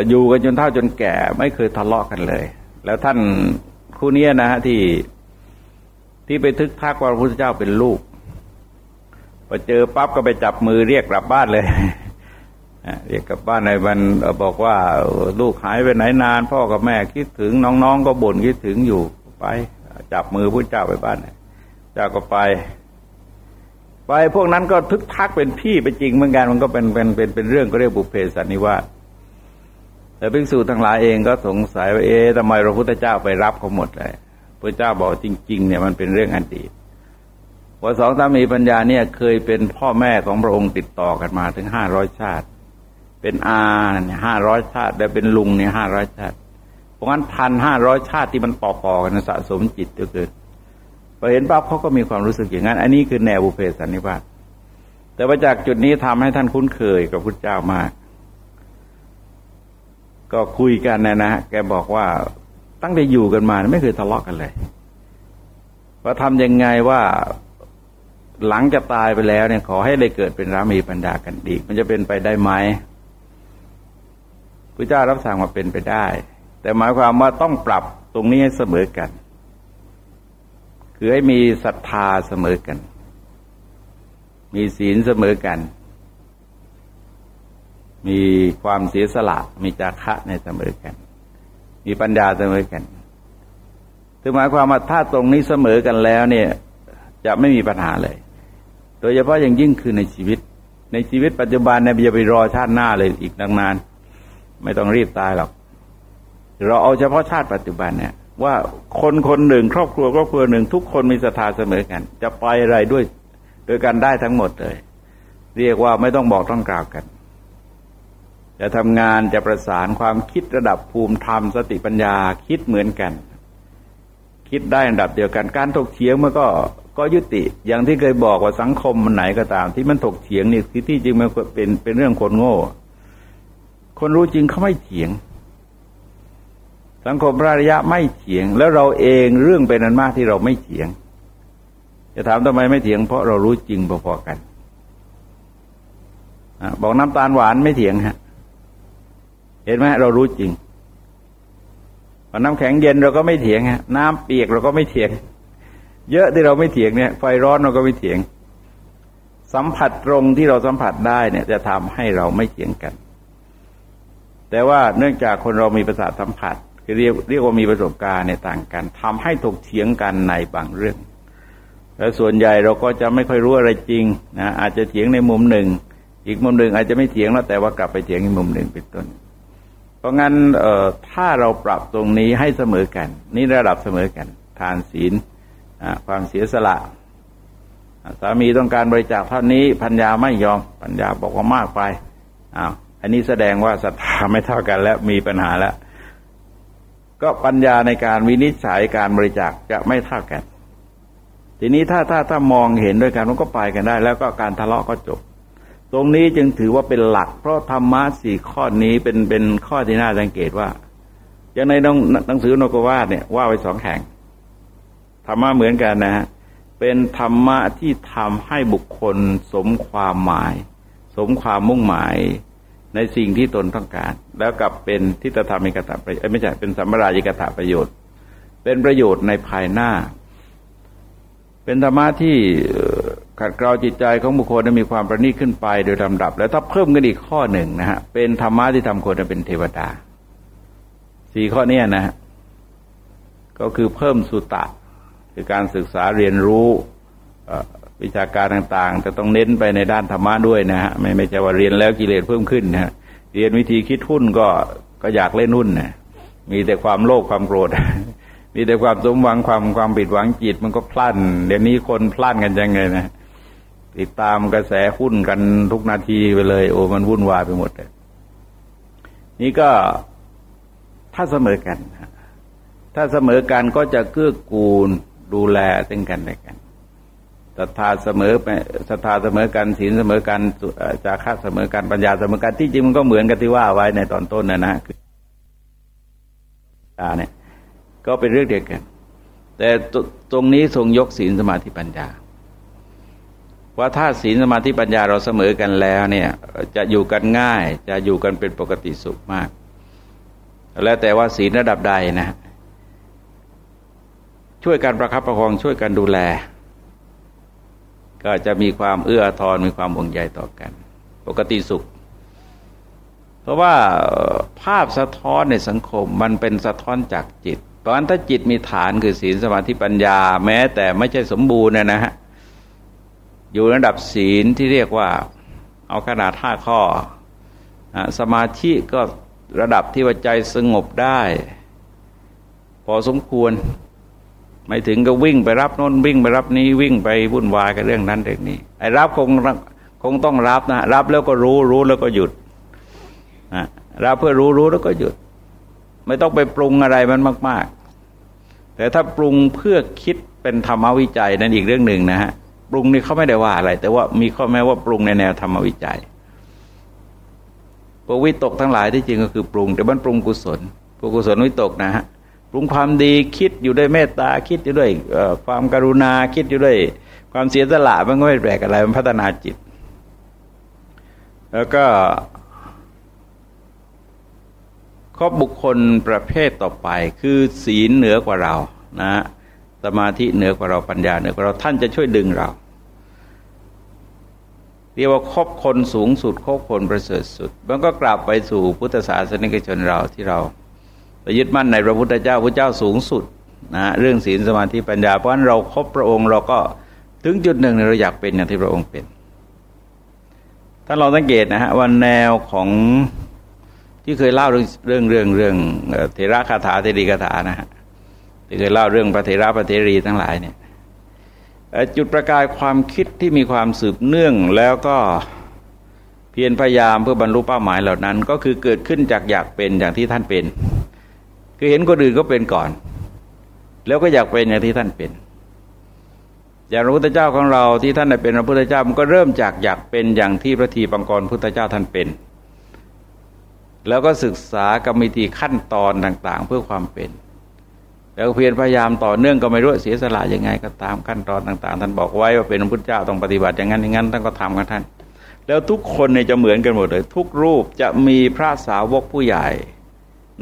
อยู่กันจนเท่าจนแก่ไม่เคยทะเลาะกันเลย แล้วท่านคู่นี้นะฮะที่ที่ไปทึกทักว่าพระพุทธเจ้าเป็นลูกพอเจอปั๊บก็ไปจับมือเรียกกลับบ้านเลยเรียกกลับบ้านในวันบอกว่าลูกหายไปไหนนาน พ่อกับแม่คิดถึงน้องๆ ก็บ่นคิดถึงอยู่ไป จับมือพระเจ้าไปบ้านเจ้าก็ไป ไปพวกนั้นก็ทึกทักเป็นพี่ไปจริงเหมือนกันมันก็เป็นเป็นเป็นเป็นเรื่องก็เรียกบุพเพสันนิวาส แต่ภิกษุทั้งหลายเองก็สงสัยว่าเอ๊ะทำไมพระพุทธเจ้าไปรับเขาหมดเลยพระเจ้าบอกจริง ๆ เนี่ยมันเป็นเรื่องอดีตว่าสองสามีปัญญาเนี่ยเคยเป็นพ่อแม่ของพระองค์ติดต่อกันมาถึงห้าร้อยชาติ เป็นอาเนี่ยห้าร้อยชาติ แล้วเป็นลุงเนี่ยห้าร้อยชาติ เพราะงั้นพันห้าร้อยชาติที่มันต่อๆกันสะสมจิตก็เกิดพอเห็นปั๊บเขาก็มีความรู้สึกอย่างนั้น อันนี้คือแนวบุเพสันนิวาสแต่ว่าจากจุดนี้ทำให้ท่านคุ้นเคยกับพุทธเจ้ามาก ก็คุยกันนะนะแกบอกว่าตั้งแต่อยู่กันมาไม่เคยทะเลาะกันเลย ว่าทำยังไงว่าหลังจะตายไปแล้วเนี่ย ขอให้ได้เกิดเป็นรามีปัญญากันดีมันจะเป็นไปได้ไหมพระเจ้ารับสั่งมาเป็นไปได้ แต่หมายความว่าต้องปรับตรงนี้ให้เสมอกัน คือให้มีศรัทธาเสมอกัน มีศีลเสมอกัน มีความเสียสละ มีจาคะในเสมอกัน มีปัญญาเสมอกันคือหมายความว่าถ้าตรงนี้เสมอกันแล้วเนี่ย จะไม่มีปัญหาเลย โดยเฉพาะอย่างยิ่งคือในชีวิต ในชีวิตปัจจุบันเนี่ยอย่าไปรอชาติหน้าเลยอีกนานไม่ต้องรีบตายหรอก เราเอาเฉพาะชาติปัจจุบันเนี่ย ว่าคนคนหนึ่ง ครอบครัวครอบครัวหนึ่ง ทุกคนมีศรัทธาเสมอกัน จะไปอะไรด้วย โดยการได้ทั้งหมดเลย เรียกว่าไม่ต้องบอกต้องกล่าวกัน จะทำงานจะประสานความคิดระดับภูมิธรรมสติปัญญาคิดเหมือนกัน คิดได้ระดับเดียวกันการถกเถียงมันก็ก็ยุติ อย่างที่เคยบอกว่าสังคมมันไหนก็ตาม ที่มันถกเถียงนี่ที่ที่จริงมันเป็นเป็นเรื่องคนโง่ คนรู้จริงเขาไม่เถียง สังคมพระรยะไม่เถียง แล้วเราเองเรื่องเป็นนันมากที่เราไม่เถียง จะถามทำไมไม่เถียง เพราะเรารู้จริงพอๆกันบอกน้ำตาลหวานไม่เถียงฮะ เห็นไหมเรารู้จริงน้ำแข็งเย็นเราก็ไม่เถียงฮะน้ำเปียกเราก็ไม่เถียง เยอะที่เราไม่เถียงเนี่ย ไฟร้อนเราก็ไม่เถียง สัมผัสตรงที่เราสัมผัสได้เนี่ย จะทำให้เราไม่เถียงกัน แต่ว่าเนื่องจากคนเรามีประสาทสัมผัสคือเรียกเรียกว่ามีประสบการณ์ในต่างกันทำให้ถกเถียงกันในบางเรื่อง แล้วส่วนใหญ่เราก็จะไม่ค่อยรู้อะไรจริงนะอาจจะเถียงในมุมหนึ่ง อีกมุมหนึ่งอาจจะไม่เถียงแล้วแต่ว่ากลับไปเถียงในมุมหนึ่งเป็นต้น เพราะงั้นถ้าเราปรับตรงนี้ให้เสมอกัน นี่ระดับเสมอกัน ทานศีลความเสียสละสามีต้องการบริจาคเท่านี้พัญญาไม่ยอมพัญญาบอกว่ามากไปอ้าวอันนี้แสดงว่าศรัทธาไม่เท่ากันแล้วมีปัญหาแล้ว ก็ปัญญาในการวินิจฉัยการบริจาคจะไม่เท่ากัน ทีนี้ถ้าถ้าถ้ามองเห็นด้วยกันมันก็ไปกันได้ แล้วก็การทะเลาะก็จบ ตรงนี้จึงถือว่าเป็นหลัก เพราะธรรมะสี่ข้อนี้เป็นเป็นข้อที่น่าสังเกตว่า อย่างในหนังสือนกวาดเนี่ยว่าไว้สองแห่ง ธรรมะเหมือนกันนะฮะเป็นธรรมะที่ทำให้บุคคลสมความหมาย สมความมุ่งหมายในสิ่งที่ตนต้องการ แล้วกับเป็นทิฏฐธรรมิกตะประโยชน์ไม่ใช่เป็นสัมมรายิกตะประโยชน์ เป็นประโยชน์ในภายหน้า เป็นธรรมะที่ ขัดเกลาจิตใจของบุคคลให้มีความประณีตขึ้นไปโดยลำดับ แล้วถ้าเพิ่มกันอีกข้อหนึ่งนะฮะเป็นธรรมะที่ทำคนเป็นเทวดาสี่ข้อนี้นะฮะก็คือเพิ่มสุตะ คือการศึกษาเรียนรู้วิชาการต่างๆจะต้องเน้นไปในด้านธรรมะด้วยนะฮะไม่ไม่ใช่ว่าเรียนแล้วกิเลสเพิ่มขึ้นนะฮะเรียนวิธีคิดหุ้นก็ก็อยากเล่นหุ้นนะมีแต่ความโลภความโกรธ มีแต่ความสมหวังความความปิดหวังจิตมันก็พลันเดี๋ยวนี้คนพลันกันยังไงนะ ติดตามกระแสหุ้นกันทุกนาทีไปเลย โอ้มันวุ่นวายไปหมดเลยนี่ก็ถ้าเสมอกัน ถ้าเสมอกันก็จะเกื้อกูลดูแลซึ่งกันและกันศรัทธาเสมอไปศรัทธาเสมอกันศีลเสมอกันจาระเสมอกันปัญญาเสมอกันที่จริงมันก็เหมือนกับที่ว่าไว้ในตอนต้นนะนะคือตาเนี่ย ก็เป็นเรื่องเดียวกัน แต่ตรงนี้ทรงยกศีลสมาธิปัญญา ว่าถ้าศีลสมาธิปัญญาเราเสมอกันแล้วเนี่ยจะอยู่กันง่ายจะอยู่กันเป็นปกติสุขมาก แล้วแต่ว่าศีลระดับใดนะ ช่วยกันประคับประคองช่วยกันดูแล ก็จะมีความเอื้อทอนมีความห่วงใยต่อกัน ปกติสุข เพราะว่าภาพสะท้อนในสังคมมันเป็นสะท้อนจากจิต เพราะฉะนั้นถ้าจิตมีฐานคือศีลสมาธิปัญญา แม้แต่ไม่ใช่สมบูรณ์นะฮะ อยู่ระดับศีลที่เรียกว่าเอาขนาดห้าข้อ สมาธิก็ระดับที่ว่าใจสงบได้ พอสมควร ไม่ถึงก็วิ่งไปรับโน้นวิ่งไปรับนี้วิ่งไปวุ่นวายกับเรื่องนั้นเรื่องนี้ไอ้รับคงคงต้องรับนะรับแล้วก็รู้รู้แล้วก็หยุดรับเพื่อรู้รู้แล้วก็หยุด ไม่ต้องไปปรุงอะไรมันมาก ๆ แต่ถ้าปรุงเพื่อคิดเป็นธรรมวิจัยนั่นอีกเรื่องหนึ่งนะฮะ ปรุงนี่เขาไม่ได้ว่าอะไร แต่ว่ามีข้อแม้ว่าปรุงในแนวธรรมวิจัยพวกวิตกทั้งหลายที่จริงก็คือปรุง แต่มันปรุงกุศลพวกกุศลวิตกนะฮะปรุงความดีคิดอยู่ด้วยเมตตาคิดอยู่ด้วยความกรุณาคิดอยู่ด้วย ความเสียสละมันก็ไม่แปลกอะไรมันพัฒนาจิต แล้วก็ข้อบุคคลประเภทต่อไป คือศีลเหนือกว่าเรานะสมาธิเหนือกว่าเราปัญญาเหนือกว่าเราท่านจะช่วยดึงเรา เรียกว่าคบคนสูงสุดคบคนประเสริฐสุด มันก็กลับไปสู่พุทธศาสนิกชนเราที่เราไปยึดมั่นในพระพุทธเจ้าพระเจ้าสูงสุดนะเรื่องศีลสมาธิปัญญาเพราะฉะนั้นเราครบพระองค์เราก็ถึงจุดหนึ่งเราอยากเป็นอย่างที่พระองค์เป็นถ้าเราสังเกตนะฮะว่าแนวของที่เคยเล่าเรื่องเรื่องเรื่องเรื่องเทระคาถาเทรีคาถานะฮะที่เคยเล่าเรื่องพระเทระพระเทรีทั้งหลายเนี่ย จุดประกายความคิดที่มีความสืบเนื่องแล้วก็เพียรพยายามเพื่อบรรลุเป้าหมายเหล่านั้น ก็คือเกิดขึ้นจากอยากเป็นอย่างที่ท่านเป็น คือเห็นคนอื่นก็เป็นก่อน แล้วก็อยากเป็นอย่างที่ท่านเป็น อย่างพระพุทธเจ้าของเราที่ท่านได้เป็นพระพุทธเจ้ามันก็เริ่มจากอยากเป็นอย่างที่พระทีปังกรพุทธเจ้าท่านเป็น แล้วก็ศึกษากรรมวิธีขั้นตอนต่าง ๆ เพื่อความเป็น แล้วเพียรพยายามต่อเนื่องก็ไม่รู้เสียสละยังไงก็ตามขั้นตอนต่าง ๆ ท่านบอกไว้ว่าเป็นพระพุทธเจ้าต้องปฏิบัติอย่างนั้นอย่างนั้นท่านก็ทำกันท่าน แล้วทุกคนเนี่ยจะเหมือนกันหมดเลย ทุกรูปจะมีพระสาวกผู้ใหญ่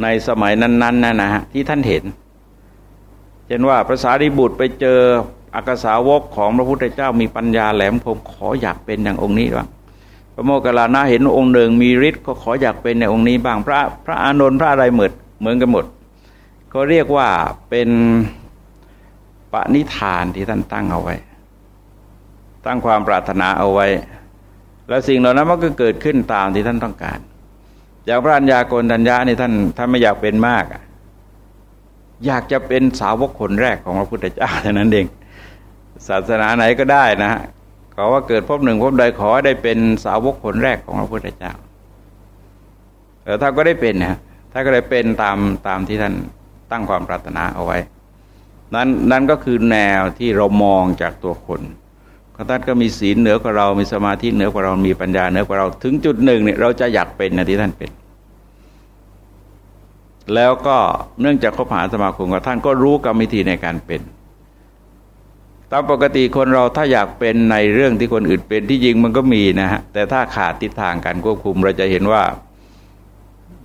ในสมัยนั้นๆนะนะฮะที่ท่านเห็นเช่นว่าพระสารีบุตรไปเจออักษาวกของพระพุทธเจ้ามีปัญญาแหลมคมขออยากเป็นอย่างองค์นี้บ้างพระโมคคัลลานะเห็นองค์หนึ่งมีฤทธิ์ก็ขออยากเป็นในองค์นี้บ้างพระพระอานนท์พระอะไรเหมือนเหมือนกันหมด ก็เรียกว่าเป็นปณิธานที่ท่านตั้งเอาไว้ ตั้งความปรารถนาเอาไว้ แล้วสิ่งเหล่านั้นมันก็เกิดขึ้นตามที่ท่านต้องการ อย่างพระัญญาโกณทัญญานี่ท่านท่านไม่อยากเป็นมากอยากจะเป็นสาวกคนแรกของพระพุทธเจ้าเท่านั้นเอง ศาสนาไหนก็ได้นะฮะขอว่าเกิดพบหนึ่งพบใดขอได้เป็นสาวกคนแรกของพระพุทธเจ้าแต่ถ้าก็ได้เป็นนะถ้าก็ได้เป็นตามตามที่ท่าน ตั้งความปรารถนาเอาไว้ นั้นนั้นก็คือแนวที่เรามองจากตัวคนท่านก็มีศีลเหนือกว่าเรา มีสมาธิเหนือกว่าเรา มีปัญญาเหนือกว่าเรา ถึงจุดหนึ่งเนี่ยเราจะอยากเป็นนะที่ท่านเป็น แล้วก็เนื่องจากคบหาสมาคมกับท่านก็รู้กรรมวิธีในการเป็นตามปกติคนเราถ้าอยากเป็นในเรื่องที่คนอื่นเป็นที่จริงมันก็มีนะฮะแต่ถ้าขาดทิศทางการควบคุมเราจะเห็นว่า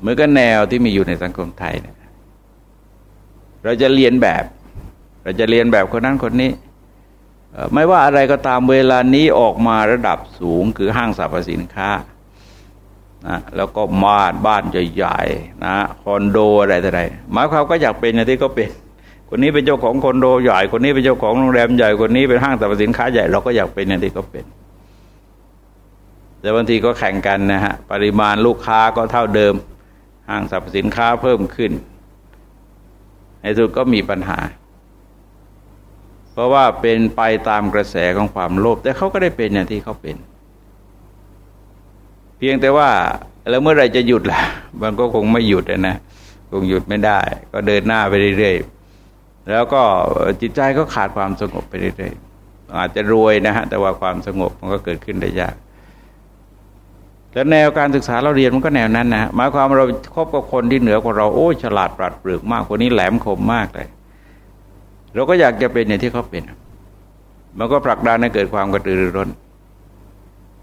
เหมือนกับแนวที่มีอยู่ในสังคมไทยเนี่ย เราจะเรียนแบบ เราจะเรียนแบบคนนั้นคนนี้ ไม่ว่าอะไรก็ตามเวลานี้ออกมาระดับสูงคือห้างสรรพสินค้านะแล้วก็มาดบ้านใหญ่ๆนะคอนโดอะไรต่ออะไรหมายความก็อยากเป็นอย่างที่เขาเป็น คนนี้เป็นเจ้าของคอนโดใหญ่ คนนี้เป็นเจ้าของโรงแรมใหญ่ คนนี้เป็นห้างสรรพสินค้าใหญ่เราก็อยากเป็นอย่างที่เขาเป็น แต่บางทีก็แข่งกันนะฮะปริมาณลูกค้าก็เท่าเดิม ห้างสรรพสินค้าเพิ่มขึ้น ในสุดก็มีปัญหา เพราะว่าเป็นไปตามกระแสของความโลภแต่เขาก็ได้เป็นอย่างที่เขาเป็น เพียงแต่ว่าแล้วเมื่อไรจะหยุดล่ะ มันก็คงไม่หยุดนะคงหยุดไม่ได้ ก็เดินหน้าไปเรื่อยๆแล้วก็จิตใจก็ขาดความสงบไปเรื่อยๆอาจจะรวยนะฮะแต่ว่าความสงบมันก็เกิดขึ้นได้ยาก แล้วแนวการศึกษาเราเรียนมันก็แนวนั้นนะหมายความเราคบกับคนที่เหนือกว่าเราโอ้ฉลาดปราดเปลือกมากคนนี้แหลมคมมากเลย เราก็อยากจะเป็นอย่างที่เขาเป็น มันก็ผลักดันให้เกิดความกระตือรือร้น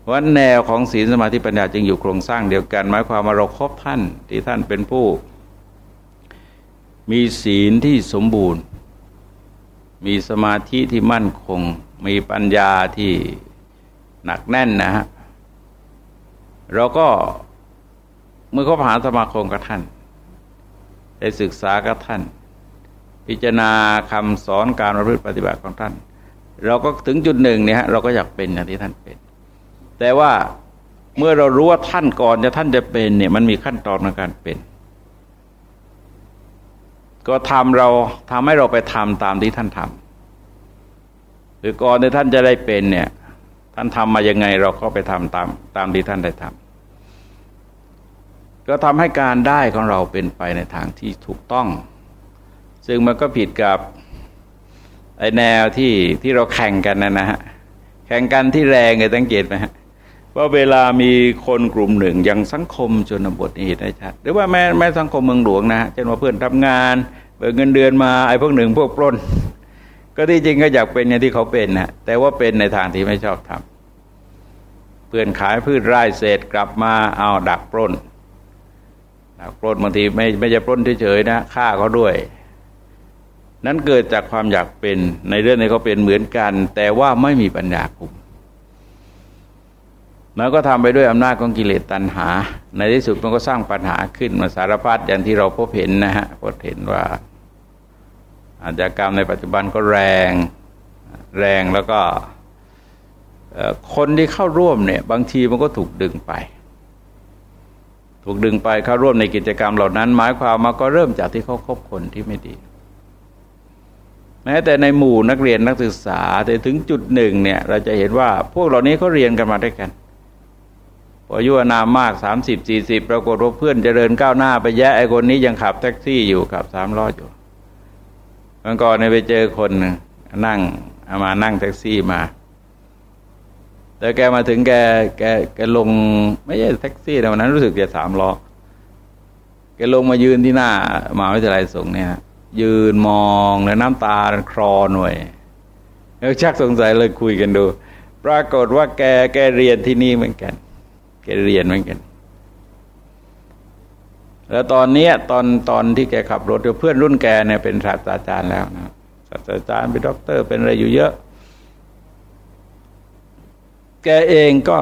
เพราะแนวของศีลสมาธิปัญญาจึงอยู่โครงสร้างเดียวกัน หมายความว่าเราครบท่านที่ท่านเป็นผู้ มีศีลที่สมบูรณ์ มีสมาธิที่มั่นคง มีปัญญาที่หนักแน่นนะฮะ เราก็เมื่อเขาผ่านสมาคมกับท่าน ได้ศึกษากับท่าน พิจารณาคำสอนการประพฤติปฏิบัติของท่าน เราก็ถึงจุดหนึ่งเนี่ยฮะเราก็อยากเป็นอย่างที่ท่านเป็น แต่ว่าเมื่อเรารู้ว่าท่านก่อนจะท่านจะเป็นเนี่ยมันมีขั้นตอนในการเป็น ก็ทำเราทำให้เราไปทำตามที่ท่านทำหรือก่อนที่ท่านจะได้เป็นเนี่ย ท่านทำมายังไงเราก็ไปทำตามตามที่ท่านได้ทำก็ทำให้การได้ของเราเป็นไปในทางที่ถูกต้อง ซึ่งมันก็ผิดกับไอแนวที่ที่เราแข่งกันนะนะฮะแข่งกันที่แรงเลยสังเกตไหมฮะว่าเวลามีคนกลุ่มหนึ่งอย่างสังคมชนบทนี่เห็นได้ชัดหรือว่าแม้แม้สังคมเมืองหลวงนะเช่นว่าเพื่อนทำงานเบิกเงินเดือนมาไอ้พวกหนึ่งพวกปล้น ก็ที่จริงก็อยากเป็นอย่างที่เขาเป็นนะแต่ว่าเป็นในทางที่ไม่ชอบทำเพื่อนขายพืชไร่เสร็จกลับมาเอาดักปล้นดักปล้นบางทีไม่ไม่จะปล้นเฉยๆนะฆ่าเขาด้วย นั้นเกิดจากความอยากเป็นในเรื่องนี้เขาเป็นเหมือนกัน แต่ว่าไม่มีปัญญาคุมมันก็ทำไปด้วยอำนาจของกิเลสตัณหา ในที่สุดมันก็สร้างปัญหาขึ้นมาสารพัดอย่างที่เราพบเห็นนะฮะพบเห็นว่า อาชญากรรมในปัจจุบันก็แรงแรงแล้วก็คนที่เข้าร่วมเนี่ย บางทีมันก็ถูกดึงไป ถูกดึงไปเข้าร่วมในกิจกรรมเหล่านั้น หมายความมาก็เริ่มจากที่เขาคบคนที่ไม่ดีแม้แต่ในหมู่นักเรียนนักศึกษาแต่ถึงจุดหนึ่งเนี่ย เราจะเห็นว่าพวกเหล่านี้เขาเรียนกันมาด้วยกันพออายุนามมากสามสิบสี่สิบปรากฏว่าเพื่อนจเจริญก้าวหน้าไปแย่ไอ้คนนี้ยังขับแท็กซี่อยู่ขับสามล้ออยู่ เมื่อก่อนเนี่ยไปเจอคนนั่งเอามานั่งแท็กซี่มา แต่แกมาถึงแกแกแกลงไม่ใช่แท็กซี่แต่วันนั้นรู้สึกจะสามล้อแกลงมายืนที่หน้ามหาวิทยาลัยสงฆ์เนี่ย ยืนมองแล้วน้ำตาคลอหน่วย แล้วชักสงสัยเลยคุยกันดู ปรากฏว่าแกแกเรียนที่นี่เหมือนกัน แกเรียนเหมือนกัน แล้วตอนนี้ตอนตอนที่แกขับรถเพื่อนรุ่นแกเนี่ยเป็นศาสตราจารย์แล้วนะศาสตราจารย์เป็นด็อกเตอร์เป็นอะไรอยู่เยอะ แกเองก็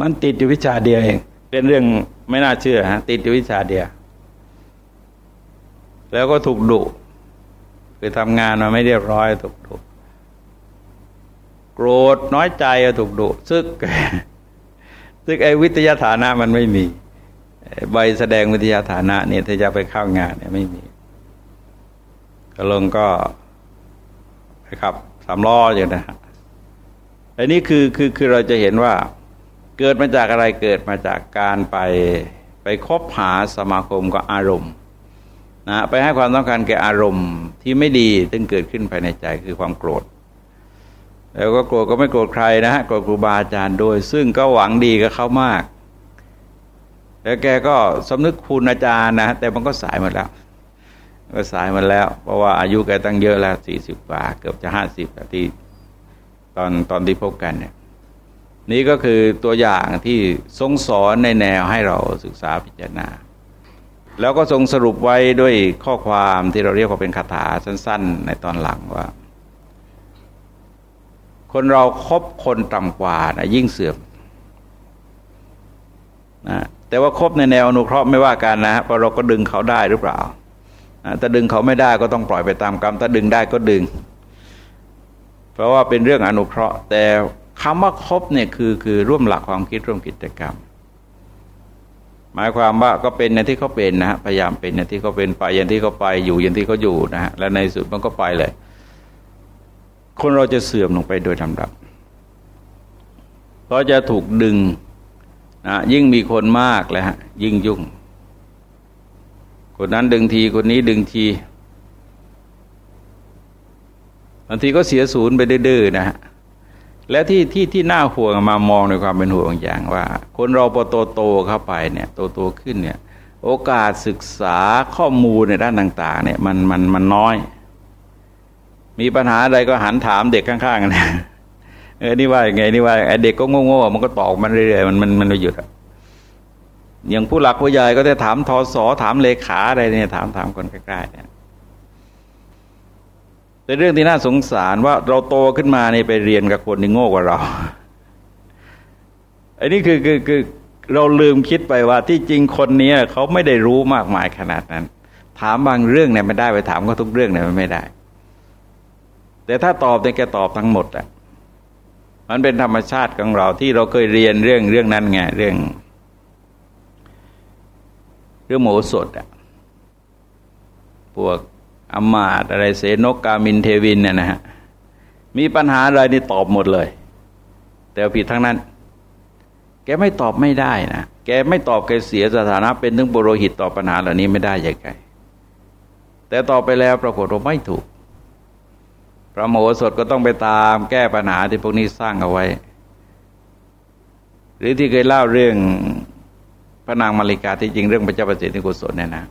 มันติดอยู่วิชาเดียวเอง เป็นเรื่องไม่น่าเชื่อฮะติดอยู่วิชาเดียวแล้วก็ถูกดุคือทำงานมาไม่เรียบร้อยถูกดุโกรธน้อยใจถูกดุซึก ซึกไอ้วิทยาฐานะมันไม่มี ใบแสดงวิทยาฐานะเนี่ยถ้าจะไปเข้างานเนี่ยไม่มีก็ลงก็ครับสามล้ออยู่นะฮะอันนี้คือคือคือเราจะเห็นว่าเกิดมาจากอะไรเกิดมาจากการไปไปคบหาสมาคมกับอารมณ์นะไปให้ความต้องการแก่อารมณ์ที่ไม่ดีซึ่งเกิดขึ้นภายในใจคือความโกรธ แล้วก็โกรธก็ไม่โกรธใครนะฮะโกรธครูบาอาจารย์โดยซึ่งก็หวังดีกับเขามาก แล้วแกก็สำนึกคุณอาจารย์นะแต่มันก็สายหมดแล้ว ก็สายหมดแล้ว เพราะว่าอายุแกตั้งเยอะแล้วสี่สิบกว่า เกือบจะห้าสิบที่ตอนตอนที่พบกันเนี่ยนี่ก็คือตัวอย่างที่ทรงสอนในแนวให้เราศึกษาพิจารณา แล้วก็ทรงสรุปไว้ด้วยข้อความที่เราเรียกว่าเป็นคาถาสั้น ๆ ในตอนหลังว่า คนเราครบคนต่ำกว่านะยิ่งเสื่อมนะ แต่ว่าครบในแนวอนุเคราะห์ไม่ว่ากันนะเพราะเราก็ดึงเขาได้หรือเปล่าถ้าดึงเขาไม่ได้ก็ต้องปล่อยไปตามกรรมถ้าดึงได้ก็ดึง เพราะว่าเป็นเรื่องอนุเคราะห์ แต่คำว่าครบเนี่ยคือคือร่วมหลักความคิดร่วมกิจกรรม หมายความว่าก็เป็นอย่างที่เขาเป็นนะฮะพยายามเป็นอย่างที่เขาเป็นไปอย่างที่เขาไปอยู่อย่างที่เขาอยู่นะฮะและในสุดมันก็ไปเลย คนเราจะเสื่อมลงไปโดยลำดับเพราะจะถูกดึง นะยิ่งมีคนมากเลยฮะยิ่งยุ่ง คนนั้นดึงทีคนนี้ดึงทีบางทีก็เสียศูนย์ไปดื้อนะฮะและที่ที่ที่น่าห่วงมามองในความเป็นห่วงอย่างว่า คนเราพอโตโตเข้าไปเนี่ยโตโตขึ้นเนี่ย โอกาสศึกษาข้อมูลในด้านต่าง ๆ เนี่ยมันมันมันน้อย มีปัญหาอะไรก็หันถามเด็กข้างๆนะ ออนี่ว่าอย่างไงนี่ว่าไอเด็กก็โง่ๆมันก็ตอบมันเรื่อยๆมันมันมันไม่หยุดอะอย่างผู้หลักผู้ใหญ่ก็จะถามทอสอถามเลขาอะไรเนี่ยถามถามคนใกล้ๆเนี่ยเป็นเรื่องที่น่าสงสารว่าเราโตขึ้นมาเนี่ยไปเรียนกับคนที่โง่กว่าเราอันนี้คือคือคือเราลืมคิดไปว่าที่จริงคนนี้เขาไม่ได้รู้มากมายขนาดนั้น ถามบางเรื่องเนี่ยไม่ได้ไปถามก็ทุกเรื่องเนี่ยมันไม่ได้ แต่ถ้าตอบเนี่ยแกตอบทั้งหมดอะ มันเป็นธรรมชาติของเราที่เราเคยเรียนเรื่องเรื่องนั้นไงเรื่อง เรื่องโมสดอะพวกอมาตอะไรเสนกกามินเทวินเนี่ยนะฮะมีปัญหาอะไรนี่ตอบหมดเลย แต่ผิดทั้งนั้น แกไม่ตอบไม่ได้นะแกไม่ตอบแกเสียสถานะ เป็นถึงบุโรหิตตอบปัญหาเหล่านี้ไม่ได้ยังไงแต่ตอบไปแล้วปรากฏว่าไม่ถูก พระโมโหสถก็ต้องไปตามแก้ปัญหาที่พวกนี้สร้างเอาไว้ หรือที่เคยเล่าเรื่องพระนางมาริกาที่จริงเรื่องพระเจ้าประเสริฐกุศลเนี่ยนะ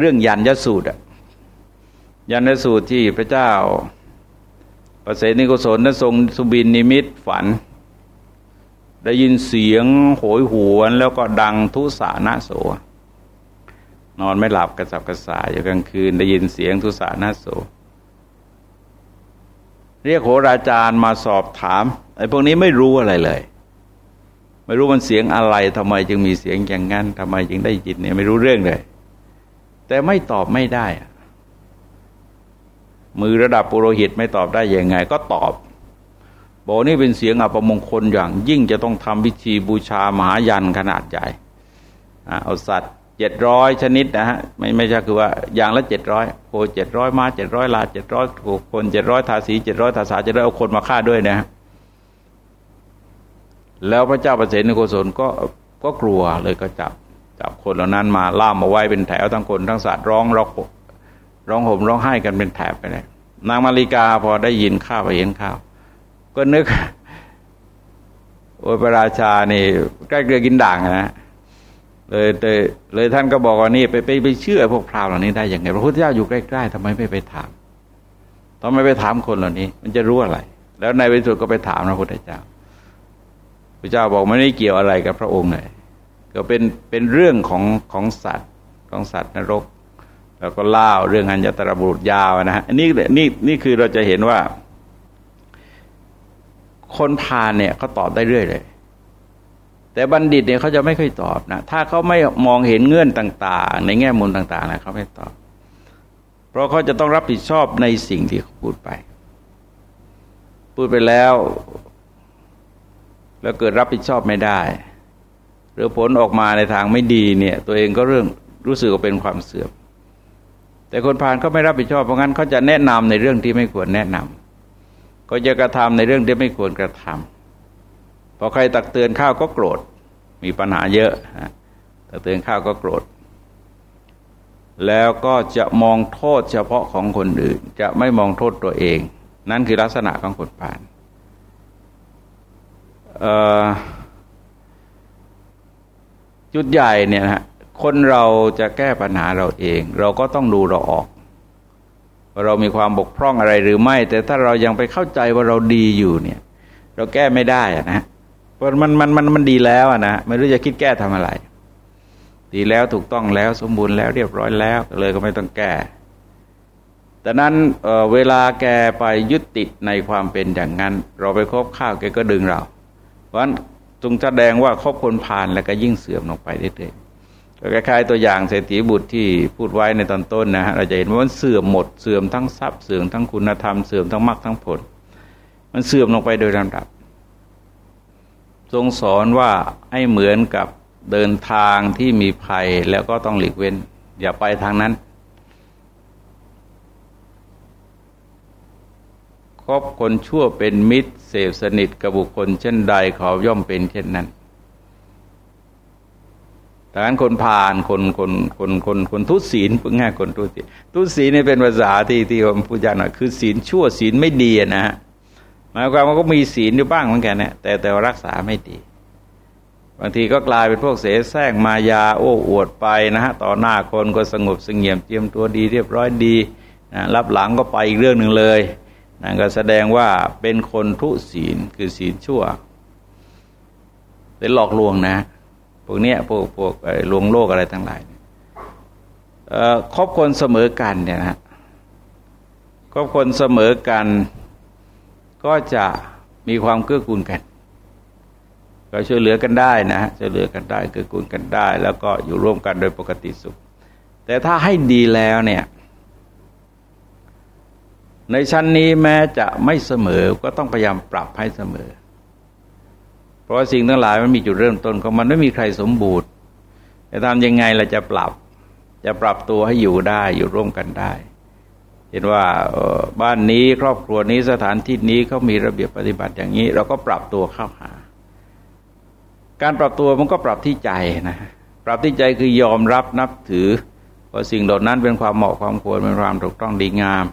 เรื่องยันยสูตรอะยันยสูตรที่พระเจ้าประเสนิโกศลนั้นทรงสุบินนิมิตฝัน ได้ยินเสียงโหยหวนแล้วก็ดังทุสานาโสนอนไม่หลับกระสับกระส่ายอยู่กลางคืน ได้ยินเสียงทุสานาโส เรียกโหราจารย์มาสอบถามไอ้พวกนี้ไม่รู้อะไรเลย ไม่รู้มันเสียงอะไรทำไมจึงมีเสียงอย่างนั้นทำไมจึงได้ยินเนี่ยไม่รู้เรื่องเลย แต่ไม่ตอบไม่ได้มือระดับปุโรหิตไม่ตอบได้ยังไง ก็ตอบบอกนี่เป็นเสียงอัปมงคลอย่าง ยิ่งจะต้องทำพิธีบูชามหายันขนาดใหญ่เอาสัตว์ เจ็ดร้อยชนิดนะฮะไม่ไม่ใช่คือว่าอย่างละเจ็ดร้อยโคเจ็ดร้อยมาเจ็ดร้อยลาเจ็ดร้อยคนเจ็ดร้อยทาสีเจ็ดร้อยทาสาจะได้เอาคนมาฆ่าด้วยนะฮะแล้วพระเจ้าประเสริฐโกศลก็ก็กลัวเลยก็จับจับคนเหล่านั้นมาล่ามมาไว้เป็นแถวทั้งคนทั้งสัตว์ร้องร้องร้องห่มร้องไห้กันเป็นแถบไปเลยนางมาริกาพอได้ยินข้าวไปเห็นข้าว ก็นึกโอ้ยพระราชานี่ใกล้เกลือกินด่างนะ เลยเลยเลยท่านก็บอกว่านี่ไปไปไปเชื่อพวกพราวเหล่านี้ได้ยังไงพระพุทธเจ้าอยู่ใกล้ๆทำไมไม่ไปถามทำไมไปถามคนเหล่านี้ มันจะรู้อะไร แล้วในวิสุทธ์ก็ไปถามพระพุทธเจ้าพระเจ้าบอกไม่ได้เกี่ยวอะไรกับพระองค์เลยก็เป็นเป็นเรื่องของของสัตว์ของสัตว์นรก แล้วก็เล่าเรื่องอัญญตระบุตรยาวนะฮะนี่นี่นี่คือเราจะเห็นว่า คนพาเนี่ยเขาตอบได้เรื่อยเลย แต่บัณฑิตเนี่ยเขาจะไม่ค่อยตอบนะ ถ้าเขาไม่มองเห็นเงื่อนต่าง ๆ ในแง่มุมต่างๆนะเขาไม่ตอบ เพราะเขาจะต้องรับผิดชอบในสิ่งที่เขาพูดไป พูดไปแล้ว แล้วเกิดรับผิดชอบไม่ได้ หรือผลออกมาในทางไม่ดีเนี่ย ตัวเองก็เรื่องรู้สึกว่าเป็นความเสื่อม แต่คนผ่านก็ไม่รับผิดชอบ เพราะงั้นเขาจะแนะนำในเรื่องที่ไม่ควรแนะนำก็จะกระทำในเรื่องที่ไม่ควรกระทำ พอใครตักเตือนข้าวก็โกรธ มีปัญหาเยอะตักเตือนข้าวก็โกรธ แล้วก็จะมองโทษเฉพาะของคนอื่น จะไม่มองโทษตัวเอง นั่นคือลักษณะของคนผ่านจุดใหญ่เนี่ยนะคนเราจะแก้ปัญหาเราเอง เราก็ต้องดูเราออกว่าเรามีความบกพร่องอะไรหรือไม่ แต่ถ้าเรายังไปเข้าใจว่าเราดีอยู่เนี่ย เราแก้ไม่ได้อะนะ ราะมันมันมันมันดีแล้วอะนะไม่รู้จะคิดแก้ทำอะไร ดีแล้วถูกต้องแล้วสมบูรณ์แล้วเรียบร้อยแล้วเลยก็ไม่ต้องแก้แต่นั้นเเวลาแกไปยึดติดในความเป็นอย่างนั้น เราไปคบข้าวแกก็ดึงเรา เพราะฉะนั้นจงแสดงว่าคบคนผ่านแล้วก็ยิ่งเสื่อมลงไปเรื่อยๆคล้ายๆตัวอย่างเศรษฐีบุตรที่พูดไว้ในตอนต้นนะฮะเราจะเห็นว่ามันเสื่อมหมดเสื่อมทั้งทรัพย์เสื่อมทั้งคุณธรรมเสื่อมทั้งมรรคทั้งผล มันเสื่อมลงไปโดยลำดับ ทรงสอนว่าให้เหมือนกับเดินทางที่มีภัยแล้วก็ต้องหลีกเว้น อย่าไปทางนั้นคบคนชั่วเป็นมิตร เสพสนิทกับบุคคล เช่นใดเขาย่อมเป็นเช่นนั้นดังนั้นคนผ่านคนคนคนคนคนทุศีลพูดง่ายคนทุศีลทุศีลนี่เป็นภาษาที่ที่ผมพูดยากหน่อยคือศีลชั่วศีลไม่ดีนะฮะ หมายความว่าก็มีศีลอยู่บ้างเหมือนกันนะแต่แต่รักษาไม่ดี บางทีก็กลายเป็นพวกเสแสร้งมายาโอ้อวดไปนะฮะต่อหน้าคนก็สงบสงเงียมเตรียมตัวดีเรียบร้อยดีนะรับหลังก็ไปอีกเรื่องหนึ่งเลยนั่นก็แสดงว่าเป็นคนทุศีลคือศีลชั่ว เป็นหลอกลวงนะพวกเนี้ยพวกพวกลวงโลกอะไรทั้งหลายคบคนเสมอกันเนี่ยนะคบคนเสมอกัน ก็จะมีความเกื้อกูลกัน ก็ช่วยเหลือกันได้นะช่วยเหลือกันได้เกื้อกูลกันได้ แล้วก็อยู่ร่วมกันโดยปกติสุข แต่ถ้าให้ดีแล้วเนี่ย ในชั้นนี้แม้จะไม่เสมอก็ต้องพยายามปรับให้เสมอ เพราะสิ่งทั้งหลายมันมีจุดเริ่มต้นของมันไม่มีใครสมบูรณ์จะทำยังไงเราจะปรับ จะปรับตัวให้อยู่ได้อยู่ร่วมกันได้ เห็นว่าบ้านนี้ครอบครัวนี้สถานที่นี้เขามีระเบียบปฏิบัติอย่างนี้ เราก็ปรับตัวเข้าหา การปรับตัวมันก็ปรับที่ใจนะปรับที่ใจคือยอมรับนับถือว่าสิ่งเหล่านั้นเป็นความเหมาะความควรเป็นความถูกต้องดีงาม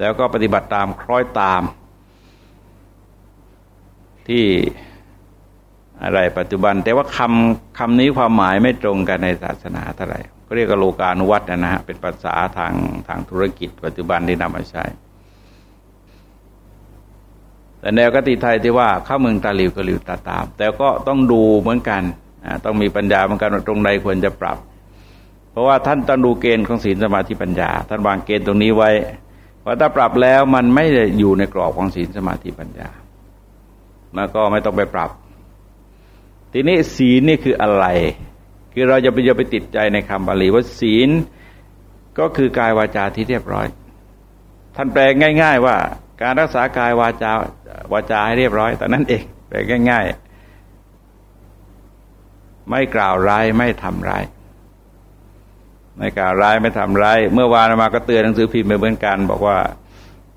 แล้วก็ปฏิบัติตามคล้อยตาม ที่อะไรปัจจุบัน แต่ว่าคำคำนี้ความหมายไม่ตรงกันในศาสนาเท่าไหร่ ก็เรียกโลกานุวัตนะฮะเป็นภาษาทางทางธุรกิจ ปัจจุบันที่นำมาใช้ แต่แนวกติไทยที่ว่าเข้าเมืองตาหลิวก็หลิวตาตาม แต่ก็ต้องดูเหมือนกันต้องมีปัญญาเหมือนกันตรงใดควรจะปรับ เพราะว่าท่านต้องดูเกณฑ์ของศีลสมาธิปัญญา ท่านวางเกณฑ์ตรงนี้ไว้พอถ้าปรับแล้วมันไม่ได้อยู่ในกรอบของศีลสมาธิปัญญามันก็ไม่ต้องไปปรับ ทีนี้ศีลนี่คืออะไร คือเราจะไปจะไปติดใจในคำบาลีว่าศีล ก็คือกายวาจาที่เรียบร้อย ท่านแปลง่าย ๆ ว่าการรักษากายวาจาวาจาให้เรียบร้อยแต่นั้นเองแปลง่าย ๆ ไม่กล่าวร้ายไม่ทำร้ายไม่กล่าวร้ายไม่ทำร้ายเมื่อวานมาก็เตือนหนังสือพิมพ์ไปเหมือนกันบอกว่า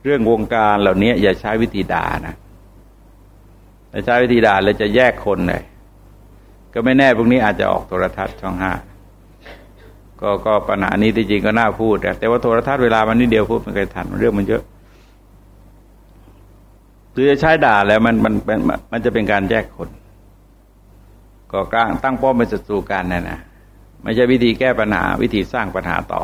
เรื่องวงการเหล่านี้อย่าใช้วิธีด่านะถ้าใช้วิธีด่าเลยจะแยกคนเลย ก็ไม่แน่พวกนี้อาจจะออกโทรทัศน์ช่องห้าก็ก็ปัญหานี้ที่จริงก็น่าพูดแต่ว่าโทรทัศน์เวลามันนิดเดียวพูดมันเคยทันเรื่องมันเยอะคือจะใช้ด่าแล้วมันมันมันจะเป็นการแยกคนก็กลางตั้งป้อมเป็นศัตรูกันนะนะไม่ใช่วิธีแก้ปัญหา วิธีสร้างปัญหาต่อ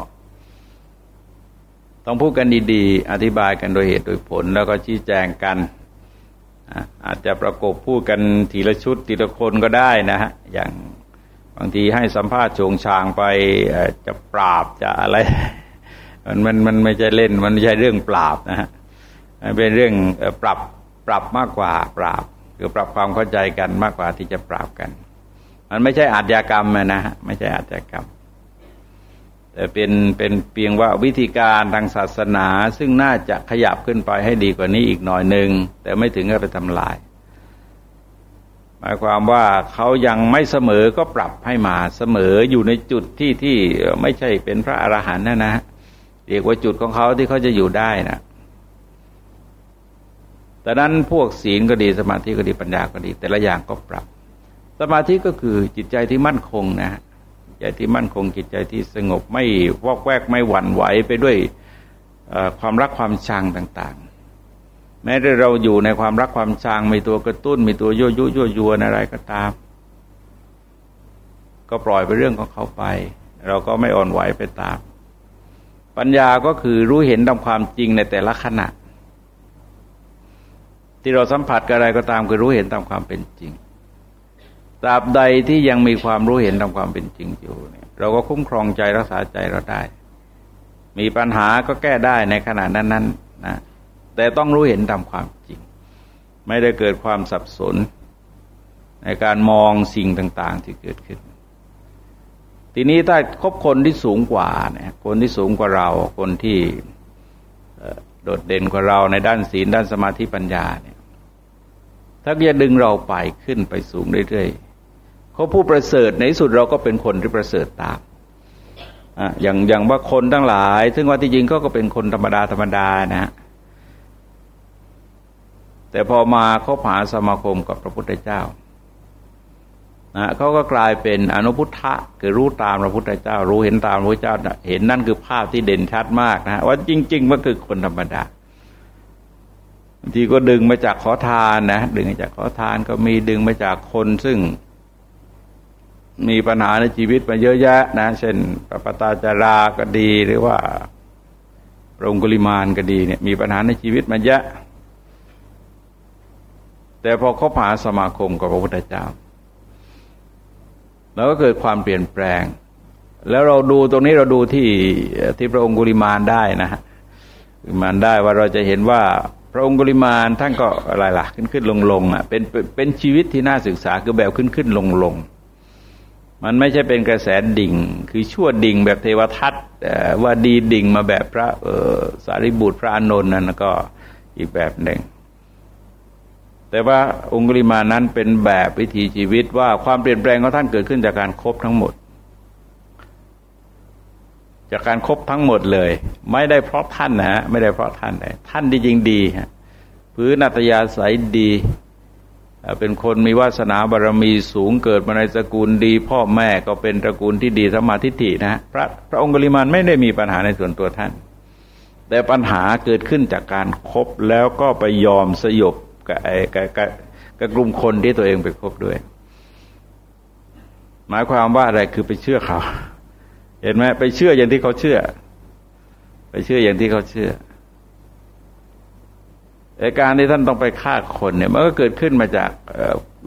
ต้องพูดกันดีๆ อธิบายกันโดยเหตุโดยผล แล้วก็ชี้แจงกัน อาจจะประกบพูดกันทีละชุดทีละคนก็ได้นะฮะอย่างบางทีให้สัมภาษณ์โฉงชางไปจะปราบจะอะไร มันมันมันไม่ใช่เล่น มันไม่ใช่เรื่องปราบนะฮะเป็นเรื่องปรับปรับมากกว่าปราบคือปรับความเข้าใจกันมากกว่าที่จะปราบกัน มันไม่ใช่อาชญากรรมนะฮะไม่ใช่อาชญากรรม แต่เป็นเป็นเพียงว่าวิธีการทางศาสนาซึ่งน่าจะขยับขึ้นไปให้ดีกว่านี้อีกหน่อยหนึ่งแต่ไม่ถึงกับไปทำลาย หมายความว่าเขายังไม่เสมอก็ปรับให้มาเสมออยู่ในจุดที่ที่ไม่ใช่เป็นพระอรหันต์นะนะเรียกว่าจุดของเขาที่เขาจะอยู่ได้นะแต่นั้นพวกศีลก็ดีสมาธิก็ดีปัญญาก็ดี แต่ละอย่างก็ปรับ สมาธิก็คือจิตใจที่มั่นคงนะ ใจที่มั่นคงจิตใจที่สงบไม่วอกแวกไม่หวั่นไหวไปด้วยความรักความชังต่างๆ แม้แต่เราอยู่ในความรักความชังมีตัวกระตุ้น มีตัวยั่วยุยั่วยวนอะไรก็ตาม ก็ปล่อยไปเรื่องของเขาไป เราก็ไม่อ่อนไหวไปตาม ปัญญาก็คือรู้เห็นตามความจริงในแต่ละขณะ ที่เราสัมผัสกับอะไรก็ตามคือรู้เห็นตามความเป็นจริง ตราบใดที่ยังมีความรู้เห็นตามความเป็นจริงอยู่เนี่ยเราก็คุ้มครองใจรักษาใจเราได้ มีปัญหาก็แก้ได้ในขณะนั้นๆนะแต่ต้องรู้เห็นตามความจริง ไม่ได้เกิดความสับสน ในการมองสิ่งต่าง ๆ ที่เกิดขึ้น ทีนี้ถ้าคบคนที่สูงกว่าเนี่ยคนที่สูงกว่าเราคนที่โดดเด่นกว่าเราในด้านศีลด้านสมาธิปัญญาเนี่ยถ้าจะดึงเราไปขึ้นไปสูงเรื่อยๆ เขาผู้ประเสริฐในสุดเราก็เป็นคนที่ประเสริฐตามอย่างอย่างว่าคนทั้งหลาย ซึ่งว่าที่จริงก็ก็เป็นคนธรรมดาธรรมดานะ แต่พอมาเขาผาสมาคมกับพระพุทธเจ้านะเขาก็กลายเป็นอนุพุทธะคือรู้ตามพระพุทธเจ้า รู้เห็นตามพระพุทธเจ้า เห็นนั่นคือภาพที่เด่นชัดมากนะว่าจริงๆว่าคือคนธรรมดาบางทีก็ดึงมาจากขอทานนะดึงมาจากขอทานก็มีดึงมาจากคนซึ่ง มีปัญหาในชีวิตมาเยอะแยะนะเช่นปปตาจาราก็ดีหรือว่าพระองคุลิมานก็ดีเนี่ยมีปัญหาในชีวิตมาเยอะ แต่พอเขาผ่าสมาคมกับพระพุทธเจ้า แล้วก็เกิดความเปลี่ยนแปลง แล้วเราดูตรงนี้เราดูที่ที่พระองคุลิมานได้นะฮะมันได้ว่าเราจะเห็นว่าพระองค์กริมานท่านก็อะไรล่ะขึ้นขึ้นลงลงอะเป็นเป็นชีวิตที่น่าศึกษาคือแบบขึ้นขึ้นลงลง มันไม่ใช่เป็นกระแสดิ่ง คือชั่วดิ่งแบบเทวทัตว่าดีดิ่งมาแบบพระสารีบุตรพระอานนท์นั่นก็อีกแบบหนึ่ง แต่ว่าองคุลิมานั้นเป็นแบบวิถีชีวิตว่าความเปลี่ยนแปลงของท่านเกิดขึ้นจากการครบทั้งหมด จากการครบทั้งหมดเลย ไม่ได้เพราะท่านนะฮะไม่ได้เพราะท่านเลยท่านดีจริงดีฮะพื้นอัตยาศัยดี เป็นคนมีวาสนาบารรมีสูงเกิดมาในตระกูลดี พ่อแม่ก็เป็นตระกูลที่ดีสมาธิฐินะพระพระองค์กลิมานไม่ได้มีปัญหาในส่วนตัวท่าน แต่ปัญหาเกิดขึ้นจากการครบแล้วก็ไปยอมสยบกับกับกับกับกลุ่มคนที่ตัวเองไปคบด้วย หมายความว่าอะไรคือไปเชื่อเขา เห็นไหมไปเชื่ออย่างที่เขาเชื่อ ไปเชื่ออย่างที่เขาเชื่อ การที่ท่านต้องไปฆ่าคนเนี่ยมันก็เกิดขึ้นมาจาก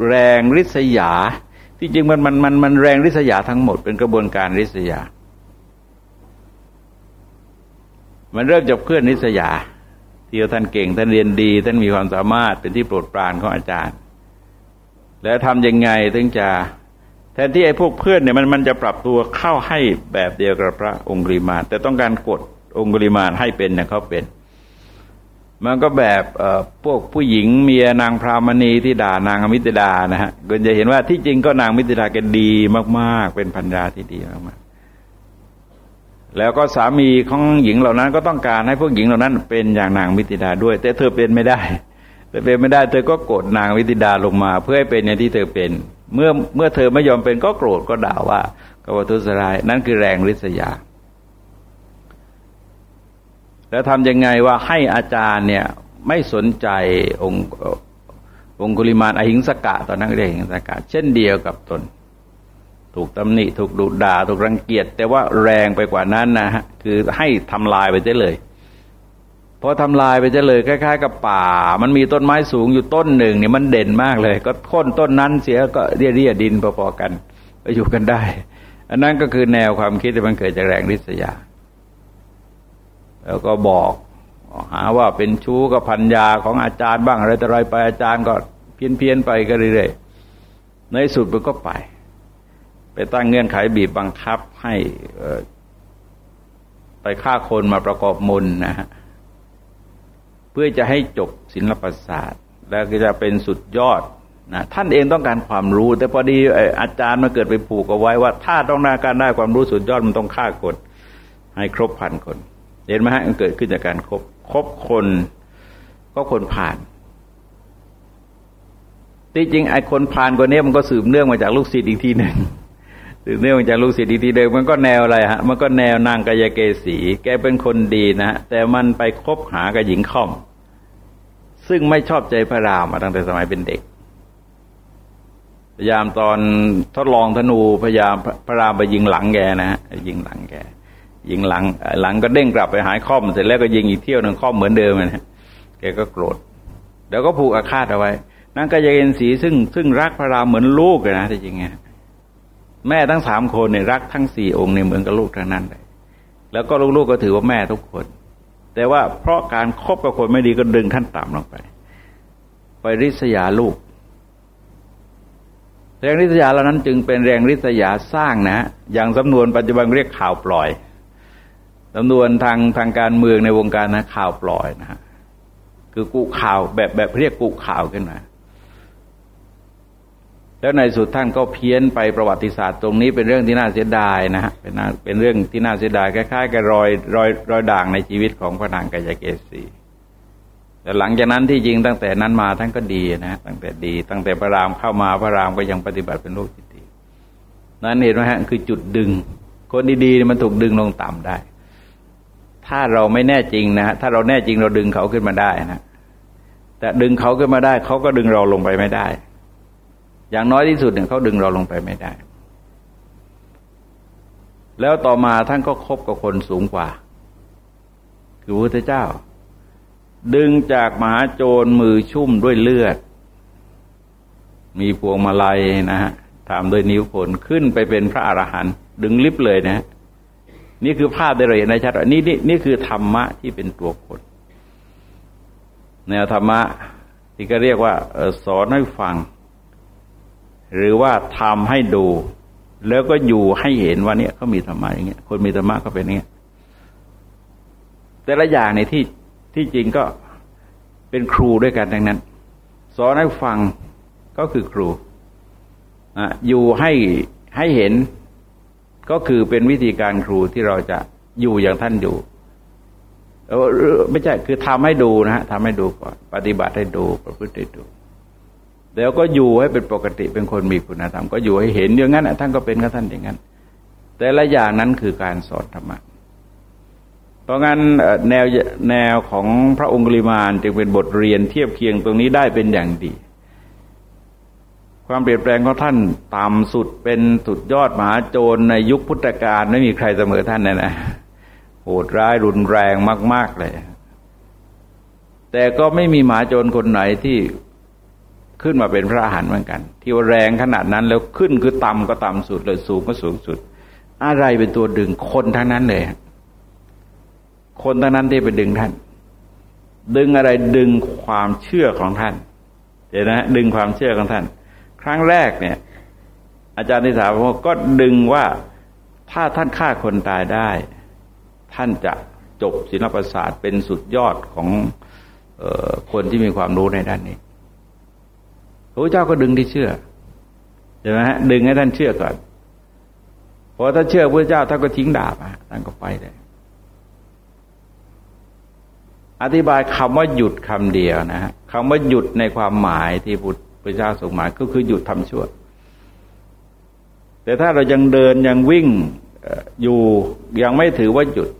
แรงริษยา ที่จริงมันมันมันมันแรงริษยาทั้งหมดเป็นกระบวนการริษยา มันเริ่มจากเพื่อนริษยาที่ท่านเก่งท่านเรียนดี ท่านมีความสามารถเป็นที่โปรดปรานของอาจารย์ แล้วทำยังไงถึงจะแทนที่ไอ้พวกเพื่อนเนี่ยมันมันจะปรับตัวเข้าให้แบบเดียวกับพระองคุลิมานแต่ต้องการกดองคุลิมานให้เป็นเนี่ยเขาเป็น มันก็แบบพวกผู้หญิงเมียนางพรามณีที่ด่านางมิตรดานะฮะก็จะเห็นว่าที่จริงก็นางมิตรดาแกดีมาก ๆ เป็นพันยาที่ดีมากๆแล้วก็สามีของหญิงเหล่านั้น ก็ต้องการให้พวกหญิงเหล่านั้น เป็นอย่างนางมิตรดาด้วย แต่เธอเป็นไม่ได้แต่เป็นไม่ได้ เธอก็โกรธนางมิตรดาลงมา เพื่อให้เป็นอย่างที่เธอเป็น เมื่อเมื่อเธอไม่ยอมเป็นก็โกรธก็ด่าว่ากวตุสรายนั่นคือแรงริษยา แล้วทำยังไงว่าให้อาจารย์เนี่ยไม่สนใจองค์องคุลิมานอหิงสกะตอนนั้นเรียกอหิงสกะ เช่นเดียวกับตน ถูกตำหนิถูกดุด่าถูกรังเกียจแต่ว่าแรงไปกว่านั้นนะฮะคือให้ทำลายไปเจเลยพอทำลายไปเจเลยคล้ายๆ กับป่า มันมีต้นไม้สูงอยู่ต้นหนึ่งเนี่ยมันเด่นมากเลย ก็โค่นต้นนั้นเสียก็เรียเรียดินพอๆกันไปอยู่กันได้ อันนั้นก็คือแนวความคิดที่มันเกิดจากแรงริษยา แล้วก็บอกหาว่าเป็นชู้กับพันยาของอาจารย์บ้างอะไรต่ไรไปอาจารย์ก็เพี้ยนเพียนไปก็เรื่อยๆในสุดมันก็ไป ไปตั้งเงื่อนไขบีบบังคับให้ไปฆ่าคนมาประกอบมนนะฮะเพื่อจะให้จบศิลปศาสตร์ แล้วก็จะเป็นสุดยอดนะท่านเองต้องการความรู้ แต่พอดีอาจารย์มาเกิดไปผูกเอาไว้ว่า ถ้าต้องการได้ความรู้สุดยอดมันต้องฆ่าคนให้ครบพันคน เห็นไหมฮะมันเกิดขึ้นจากการครบครบคนก็คนผ่านที่จริงไอ้คนผ่านคนนี้มันก็สืบเนื่องมาจากลูกศิษย์อีกทีหนึ่งสืบเนื่องมาจากลูกศิษย์อีกทีเดิมมันก็แนวอะไรฮะ มันก็แนวนางกายเกษีแกเป็นคนดีนะแต่มันไปคบหากับหญิงค่อม ซึ่งไม่ชอบใจพระรามมาตั้งแต่สมัยเป็นเด็กพยายามตอนทดลองธนูพยายามพระรามไปยิงหลังแกนะฮะยิงหลังแก ยิงหลัง หลังก็เด้งกลับไปหายค่อมเสร็จแล้วก็ยิงอีกเที่ยวหนึ่งค่อมเหมือนเดิมนะแกก็โกรธเดี๋ยวก็ผูกอาฆาตเอาไว้นางกายเกณสีซึ่งซึ่งรักพระรามเหมือนลูกเลยนะที่จริงไงแม่ทั้งสามคนเนี่ยรักทั้งสี่องค์ในเหมือนกับลูกทั้งนั้นเลยแล้วก็ลูกๆก็ถือว่าแม่ทุกคน แต่ว่าเพราะการครบกับคนไม่ดีก็ดึงท่านต่ำลงไป ไปริษยาลูก แรงริษยาเหล่านั้นจึงเป็นแรงริษยาสร้างนะ อย่างสำนวนปัจจุบันเรียกข่าวปล่อย สำนวนทางทางการเมืองในวงการนะข่าวปล่อยนะฮะคือกุข่าวแบบแบบเรียกกุข่าวขึ้นมาแล้วในสุดท่านก็เพี้ยนไปประวัติศาสตร์ตรงนี้เป็นเรื่องที่น่าเสียดายนะฮะเป็นเป็นเรื่องที่น่าเสียดายคล้ายๆกับรอยรอยรอยด่างในชีวิตของพระนางกายเกษีแต่หลังจากนั้นที่จริงตั้งแต่นั้นมาท่านก็ดีนะตั้งแต่ดี ตั้งแต่พระรามเข้ามาพระรามก็ยังปฏิบัติเป็นลูกที่ดีนั้นเห็นไหมฮะคือจุดดึง คนดีๆมันถูกดึงลงต่ำได้ ถ้าเราไม่แน่จริงนะถ้าเราแน่จริงเราดึงเขาขึ้นมาได้นะแต่ดึงเขาขึ้นมาได้ เขาก็ดึงเราลงไปไม่ได้ อย่างน้อยที่สุดเนี่ยเขาดึงเราลงไปไม่ได้ แล้วต่อมาท่านก็คบกับคนสูงกว่า คือพระพุทธเจ้า ดึงจากมหาโจรมือชุ่มด้วยเลือด มีพวงมาลัยนะฮะทำด้วยนิ้วผลขึ้นไปเป็นพระอรหันต์ดึงลิบเลยนะ นี่คือภาพได้เลยในชัดนี่นี่นี่คือธรรมะที่เป็นตัวคนแนวธรรมะที่ก็เรียกว่าสอนให้ฟัง หรือว่าทำให้ดู แล้วก็อยู่ให้เห็นว่าเนี่ยเขามีธรรมะอย่างเงี้ยคนมีธรรมะก็เป็นเงี้ยแต่ละอย่างในที่ที่จริงก็เป็นครูด้วยกันดังนั้น สอนให้ฟังก็คือครูออยู่ให้ให้เห็น ก็คือเป็นวิธีการครูที่เราจะอยู่อย่างท่านอยู่ไม่ใช่คือทำให้ดูนะฮะทำให้ดูก่อนปฏิบัติให้ดูประพฤติให้ดูแล้วก็อยู่ให้เป็นปกติเป็นคนมีคุณธรรม ก็อยู่ให้เห็นอย่างนั้นท่านก็เป็นกับท่านอย่างนั้น แต่ละอย่างนั้นคือการสอนธรรมะเพราะงั้นแนวแนวของพระองคุลิมานจึงเป็นบทเรียนเทียบเคียงตรงนี้ได้เป็นอย่างดี ความเปลี่ยนแปลงของท่านต่ำสุดเป็นสุดยอดมหาโจรในยุคพุทธกาลไม่มีใครเสมอท่านนะนะโหดร้ายรุนแรงมาก ๆเลย แต่ก็ไม่มีมหาโจรคนไหนที่ขึ้นมาเป็นพระอรหันต์เหมือนกัน ที่ว่าแรงขนาดนั้นแล้วขึ้นคือต่ำก็ต่ำสุดเลยสูงก็สูงสุด อะไรเป็นตัวดึงคนทั้งนั้นเลย คนทั้งนั้นที่ไปดึงท่าน ดึงอะไรดึงความเชื่อของท่านเดี๋ยวนะ ดึงความเชื่อของท่าน ครั้งแรกเนี่ย อาจารย์นิสาบอกก็ดึงว่าถ้าท่านฆ่าคนตายได้ ท่านจะจบศิลปศาสตร์เป็นสุดยอดของออคนที่มีความรู้ในด้านนี้พระเจ้าก็ดึงที่เชื่อใช่ไหมฮะดึงให้ท่านเชื่อก่อนพอท่านเชื่อพระเจ้าท่านก็ทิ้งดาบท่านก็ไปเลยอธิบายคำว่าหยุดคำเดียวนะฮะคำว่าหยุดในความหมายที่พุทธ เจ้าทรงหมายก็คือหยุดทำชั่ว แต่ถ้าเรายังเดินยังวิ่งอยู่ยังไม่ถือว่าหยุด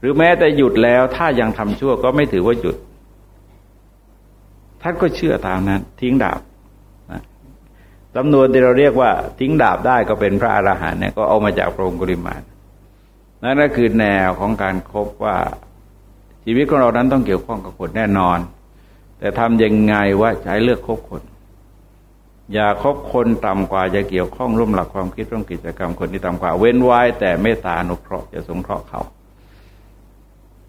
หรือแม้แต่หยุดแล้วถ้ายังทำชั่วก็ไม่ถือว่าหยุด ท่านก็เชื่อตามนั้น ทิ้งดาบจำนวนที่เราเรียกว่า ทิ้งดาบได้ก็เป็นพระอรหันต์เนี่ยก็เอามาจากพระองคุริมานนั่นก็คือแนวของการครบว่าชีวิตของเรานั้นต้องเกี่ยวข้องกับคนแน่นอน แต่ทำยังไงว่าใช้เลือกคบคน อย่าคบคนต่ำกว่าจะเกี่ยวข้องร่วมหลักความคิดร่วมกิจกรรมคนที่ต่ำกว่า เว้นไว้แต่เมตตาอนุเคราะห์จะสงเคราะห์เขา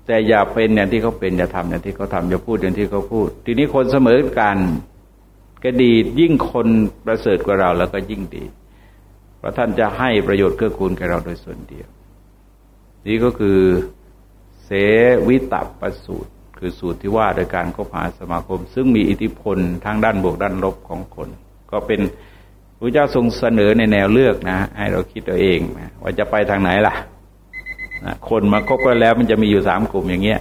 แต่อย่าเป็นอย่างที่เขาเป็นอย่าทำอย่างที่เขาทำอย่าพูดอย่างที่เขาพูด ทีนี้คนเสมอกันก็ดียิ่งคนประเสริฐกว่าเราแล้วก็ยิ่งดี เพราะท่านจะให้ประโยชน์เกื้อกูลแก่เราโดยส่วนเดียว นี่ก็คือเสวิตประสูตร คือสูตรที่ว่าโดยการคบหาสมาคม ซึ่งมีอิทธิพลทางด้านบวกด้านลบของคน ก็เป็นพระเจ้าทรงเสนอในแนวเลือกนะ ให้เราคิดตัวเองนะว่าจะไปทางไหนล่ะคนมาคบกันแล้วมันจะมีอยู่สามกลุ่มอย่างเงี้ย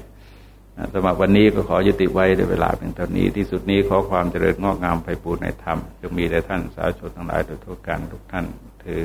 สำหรับวันนี้ก็ขอยุติไว้ด้วยเวลาเพียงเท่านี้ที่สุดนี้ขอความเจริญงอกงามไปปูในธรรมจะมีแด่ท่านสาธุชนทั้งหลายทุกกันทุกท่านเธอ